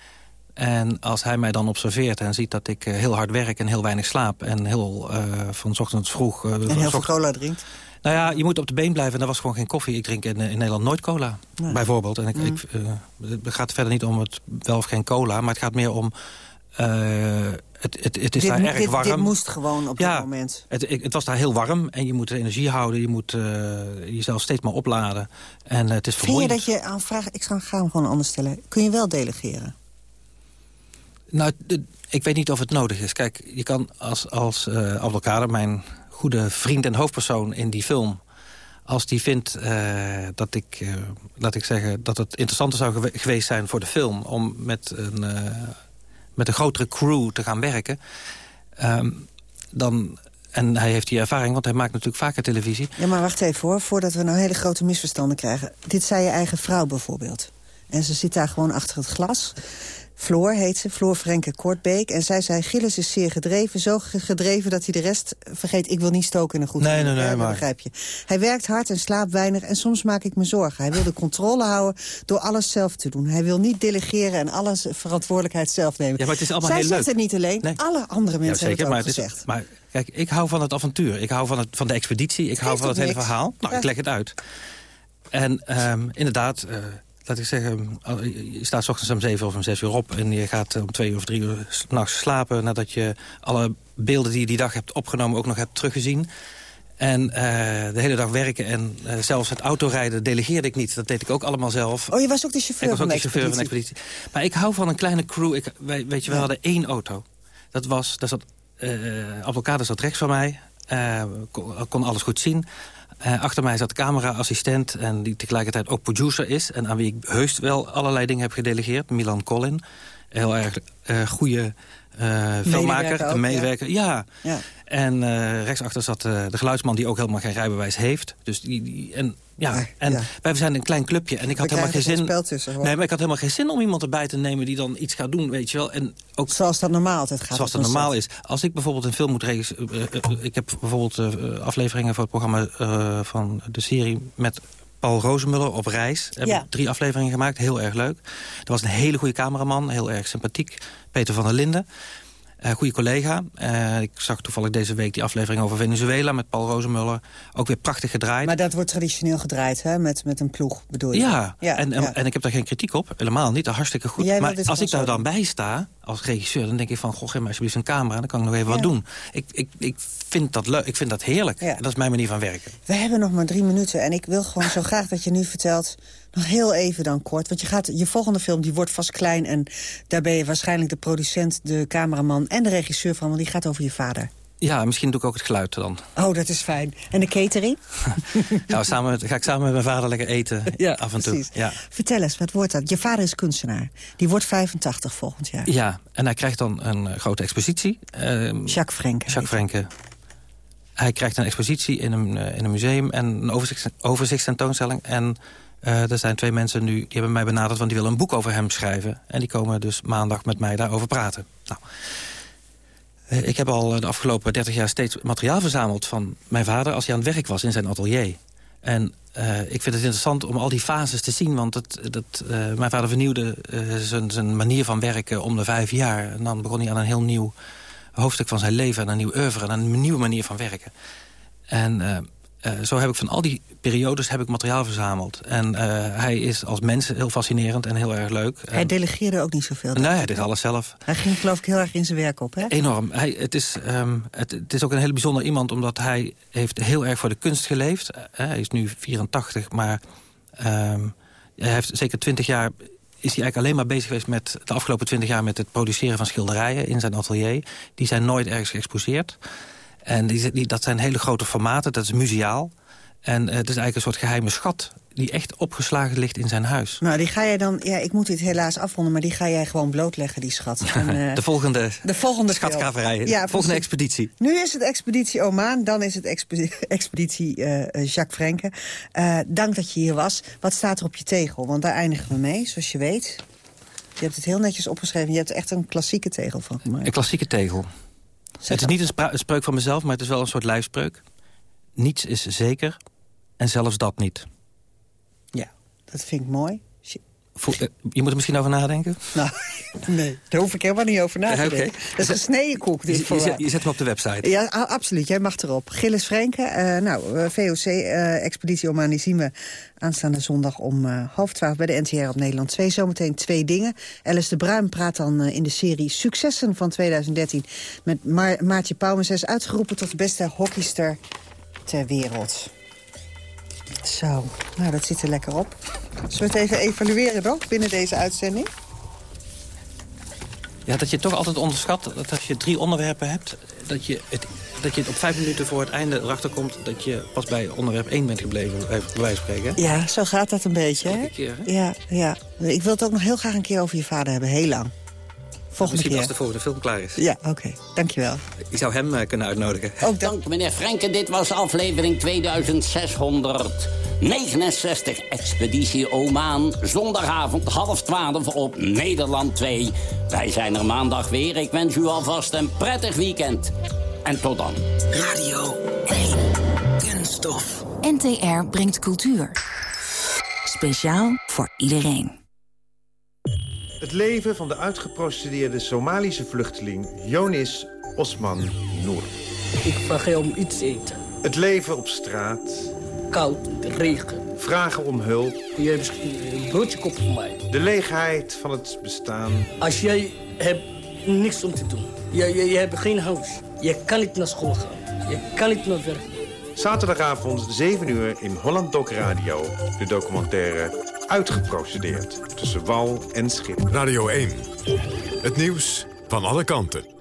En als hij mij dan observeert en ziet dat ik heel hard werk en heel weinig slaap... en heel van 's ochtends vroeg... en heel veel cola drinkt. Nou ja, je moet op de been blijven en er was gewoon geen koffie. Ik drink in, in Nederland nooit cola, Nee. bijvoorbeeld. En ik, Mm. ik, uh, het gaat verder niet om het wel of geen cola... maar het gaat meer om... Uh, het, het, het is dit, daar erg warm. dit moest gewoon op Ja. dit moment. Het, het was daar heel warm en je moet de energie houden. Je moet uh, jezelf steeds maar opladen. En uh, het is Vind je vermoeiend. dat je aan vraag, ik ga hem gewoon anders stellen. Kun je wel delegeren? Nou, ik weet niet of het nodig is. Kijk, je kan als, als uh, mijn goede vriend en hoofdpersoon in die film... als die vindt uh, dat ik, uh, laat ik zeggen, dat het interessanter zou gewe- geweest zijn voor de film... om met een, uh, met een grotere crew te gaan werken... Um, dan, en hij heeft die ervaring, want hij maakt natuurlijk vaker televisie. Ja, maar wacht even hoor, voordat we nou hele grote misverstanden krijgen. Dit zei je eigen vrouw bijvoorbeeld. En ze zit daar gewoon achter het glas. Floor heet ze, Floor Frenke Kortbeek. En zij zei, Gilles is zeer gedreven. Zo ge- gedreven dat hij de rest vergeet. Ik wil niet stoken in een goed Nee, nee, nee, maar- begrijp je. Hij werkt hard en slaapt weinig. En soms maak ik me zorgen. Hij wil de controle houden door alles zelf te doen. Hij wil niet delegeren en alles verantwoordelijkheid zelf nemen. Ja, maar het is allemaal Zij heel zegt leuk. het niet alleen. Nee. Alle andere Ja, mensen zeker, hebben het ook het is- gezegd. maar kijk, ik hou van het avontuur. Ik hou van, het, van de expeditie. Ik hou van het hele niks. verhaal. Nou, Ja. ik leg het uit. En ehm, inderdaad, eh, laat ik zeggen... je staat ochtends om zeven of om zes uur op... en je gaat om twee of drie uur s'nachts slapen... nadat je alle beelden die je die dag hebt opgenomen ook nog hebt teruggezien. En uh, de hele dag werken en uh, zelfs het autorijden delegeerde ik niet. Dat deed ik ook allemaal zelf. Oh, je was ook de chauffeur, ik was van, ook de de chauffeur van de expeditie. Maar ik hou van een kleine crew. Ik, wij, weet je, we ja. hadden één auto. Dat was, dat zat, uh, zat rechts van mij. Kon, kon, alles goed zien. Achter mij zat camera-assistent en die tegelijkertijd ook producer is. En aan wie ik heus wel allerlei dingen heb gedelegeerd. Milan Collin. Heel erg goede uh, filmmaker, een medewerker. Ja. ja. En uh, rechtsachter zat uh, de geluidsman die ook helemaal geen rijbewijs heeft. Dus die, die en ja, en wij zijn een klein clubje. En ik had helemaal geen zin. Tussen, nee, maar ik had helemaal geen zin om iemand erbij te nemen die dan iets gaat doen, weet je wel. En ook, zoals dat normaal altijd gaat. Zoals dat normaal is. Als ik bijvoorbeeld een film moet regisseren. Ik heb bijvoorbeeld afleveringen voor het programma van de serie met Paul Rozenmuller op reis. Heb ja. drie afleveringen gemaakt, heel erg leuk. Er was een hele goede cameraman, heel erg sympathiek. Peter van der Linden. Uh, goede collega. Uh, ik zag toevallig deze week die aflevering over Venezuela met Paul Rozenmuller. Ook weer prachtig gedraaid. Maar dat wordt traditioneel gedraaid, hè? Met, met een ploeg, bedoel je? Ja, ja, en, en, ja. en ik heb daar geen kritiek op. Helemaal niet, hartstikke goed. Maar als ik daar dan bij sta, als regisseur... dan denk ik van, goh, geef me alsjeblieft een camera... dan kan ik nog even wat doen. Ik, ik, ik vind dat leuk, ik vind dat heerlijk. Dat is mijn manier van werken. We hebben nog maar drie minuten en ik wil gewoon zo graag dat je nu vertelt... Nog heel even dan kort, want je, gaat, je volgende film die wordt vast klein... en daar ben je waarschijnlijk de producent, de cameraman en de regisseur van... want die gaat over je vader. Ja, misschien doe ik ook het geluid dan. Oh, dat is fijn. En de catering? ja, samen ga ik samen met mijn vader lekker eten ja, af en toe. Ja. Vertel eens, wat wordt dat? Je vader is kunstenaar. Die wordt 85 volgend jaar. Ja, en hij krijgt dan een grote expositie. Uh, Jacques Frenke. Jacques Frenke. Hij krijgt een expositie in een, in een museum en een overzicht, overzichtstentoonstelling. En uh, er zijn twee mensen nu, die hebben mij benaderd... want die willen een boek over hem schrijven. En die komen dus maandag met mij daarover praten. Nou, uh, ik heb al de afgelopen 30 jaar steeds materiaal verzameld van mijn vader... als hij aan het werk was in zijn atelier. En uh, ik vind het interessant om al die fases te zien. Want het, dat, mijn vader vernieuwde zijn, zijn manier van werken om de vijf jaar. En dan begon hij aan een heel nieuw hoofdstuk van zijn leven... en een nieuw oeuvre en een nieuwe manier van werken. En uh, zo heb ik van al die periodes heb ik materiaal verzameld. En uh, hij is als mens heel fascinerend en heel erg leuk. Hij delegeerde ook niet zoveel? Nee, hij deed alles zelf. Hij ging geloof ik heel erg in zijn werk op, hè? Enorm. Hij, het, is, um, het, het, is ook een hele bijzonder iemand... omdat hij heeft heel erg voor de kunst geleefd. Uh, hij is nu 84, maar um, hij heeft zeker 20 jaar... is hij eigenlijk alleen maar bezig geweest met de afgelopen 20 jaar... met het produceren van schilderijen in zijn atelier. Die zijn nooit ergens geëxposeerd. En die, die, dat zijn hele grote formaten, dat is museaal. En uh, het is eigenlijk een soort geheime schat die echt opgeslagen ligt in zijn huis. Nou, die ga jij dan... Ja, ik moet dit helaas afronden, maar die ga jij gewoon blootleggen, die schat. En, uh, de volgende, de volgende schatgraverij, ja, de volgende expeditie. Nu is het expeditie Oman, dan is het expeditie, expeditie uh, Jacques Frenke. dank dat je hier was. Wat staat er op je tegel? Want daar eindigen we mee, zoals je weet. Je hebt het heel netjes opgeschreven. Je hebt er echt een klassieke tegel van gemaakt. Een klassieke tegel. Het is niet een, spreuk van mezelf, maar het is wel een soort lijfspreuk. Niets is zeker en zelfs dat niet. Ja, dat vind ik mooi. Eh, je moet er misschien over nadenken? Nou, nee, daar hoef ik helemaal niet over na te denken. Okay. Dat is een gesneden koek. Dit je, je, zet, je, zet, hem op de website. Ja, absoluut. Jij mag erop. Gilles Frenke, uh, nou, eh, VOC-expeditie uh, die zien we aanstaande zondag om uh, half twaalf bij de NTR op Nederland 2. Zometeen twee dingen. Alice de Bruin praat dan in de serie Successen van 2013... met Ma Maartje Pauwens. Zij is uitgeroepen tot de beste hockeyster ter wereld. Zo, nou dat zit er lekker op. Zullen we het even evalueren dan, binnen deze uitzending? Ja, dat je toch altijd onderschat dat als je drie onderwerpen hebt... dat je, het, dat je op vijf minuten voor het einde erachter komt... dat je pas bij onderwerp één bent gebleven, bij wijze spreken. Ja, zo gaat dat een beetje, hè? Keer, hè? Ja, ja. Ik wil het ook nog heel graag een keer over je vader hebben, heel lang. Volgende Misschien keer. als de volgende film klaar is. Ja, oké. Okay. Dankjewel. Ik zou hem uh, kunnen uitnodigen. Ook dank, meneer Frenke. Dit was aflevering 2669. Expeditie Omaan. Zondagavond half twaalf op Nederland 2. Wij zijn er maandag weer. Ik wens u alvast een prettig weekend. En tot dan. Radio 1. Kunststof. NTR brengt cultuur. Speciaal voor iedereen. Het leven van de uitgeprocedeerde Somalische vluchteling Jonis Osman Noor. Ik vraag je om iets te eten. Het leven op straat. Koud, regen. Vragen om hulp. Je hebt misschien een broodje kop voor mij. De leegheid van het bestaan. Als jij hebt niks om te doen. Je, je, je hebt geen huis. Je kan niet naar school gaan. Je kan niet naar werk. Zaterdagavond 7 uur in Holland Doc Radio. De documentaire Uitgeprocedeerd. Tussen wal en schip. Radio 1. Het nieuws van alle kanten.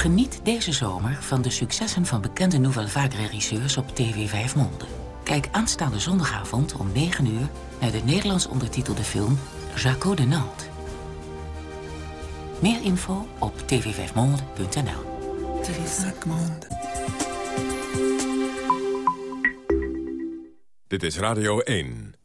Geniet deze zomer van de successen van bekende Nouvelle Vague regisseurs op TV 5 Monde. Kijk aanstaande zondagavond om 9 uur naar de Nederlands ondertitelde film Jaco de Nantes. Meer info op tv5monde.nl. Dit is Radio 1.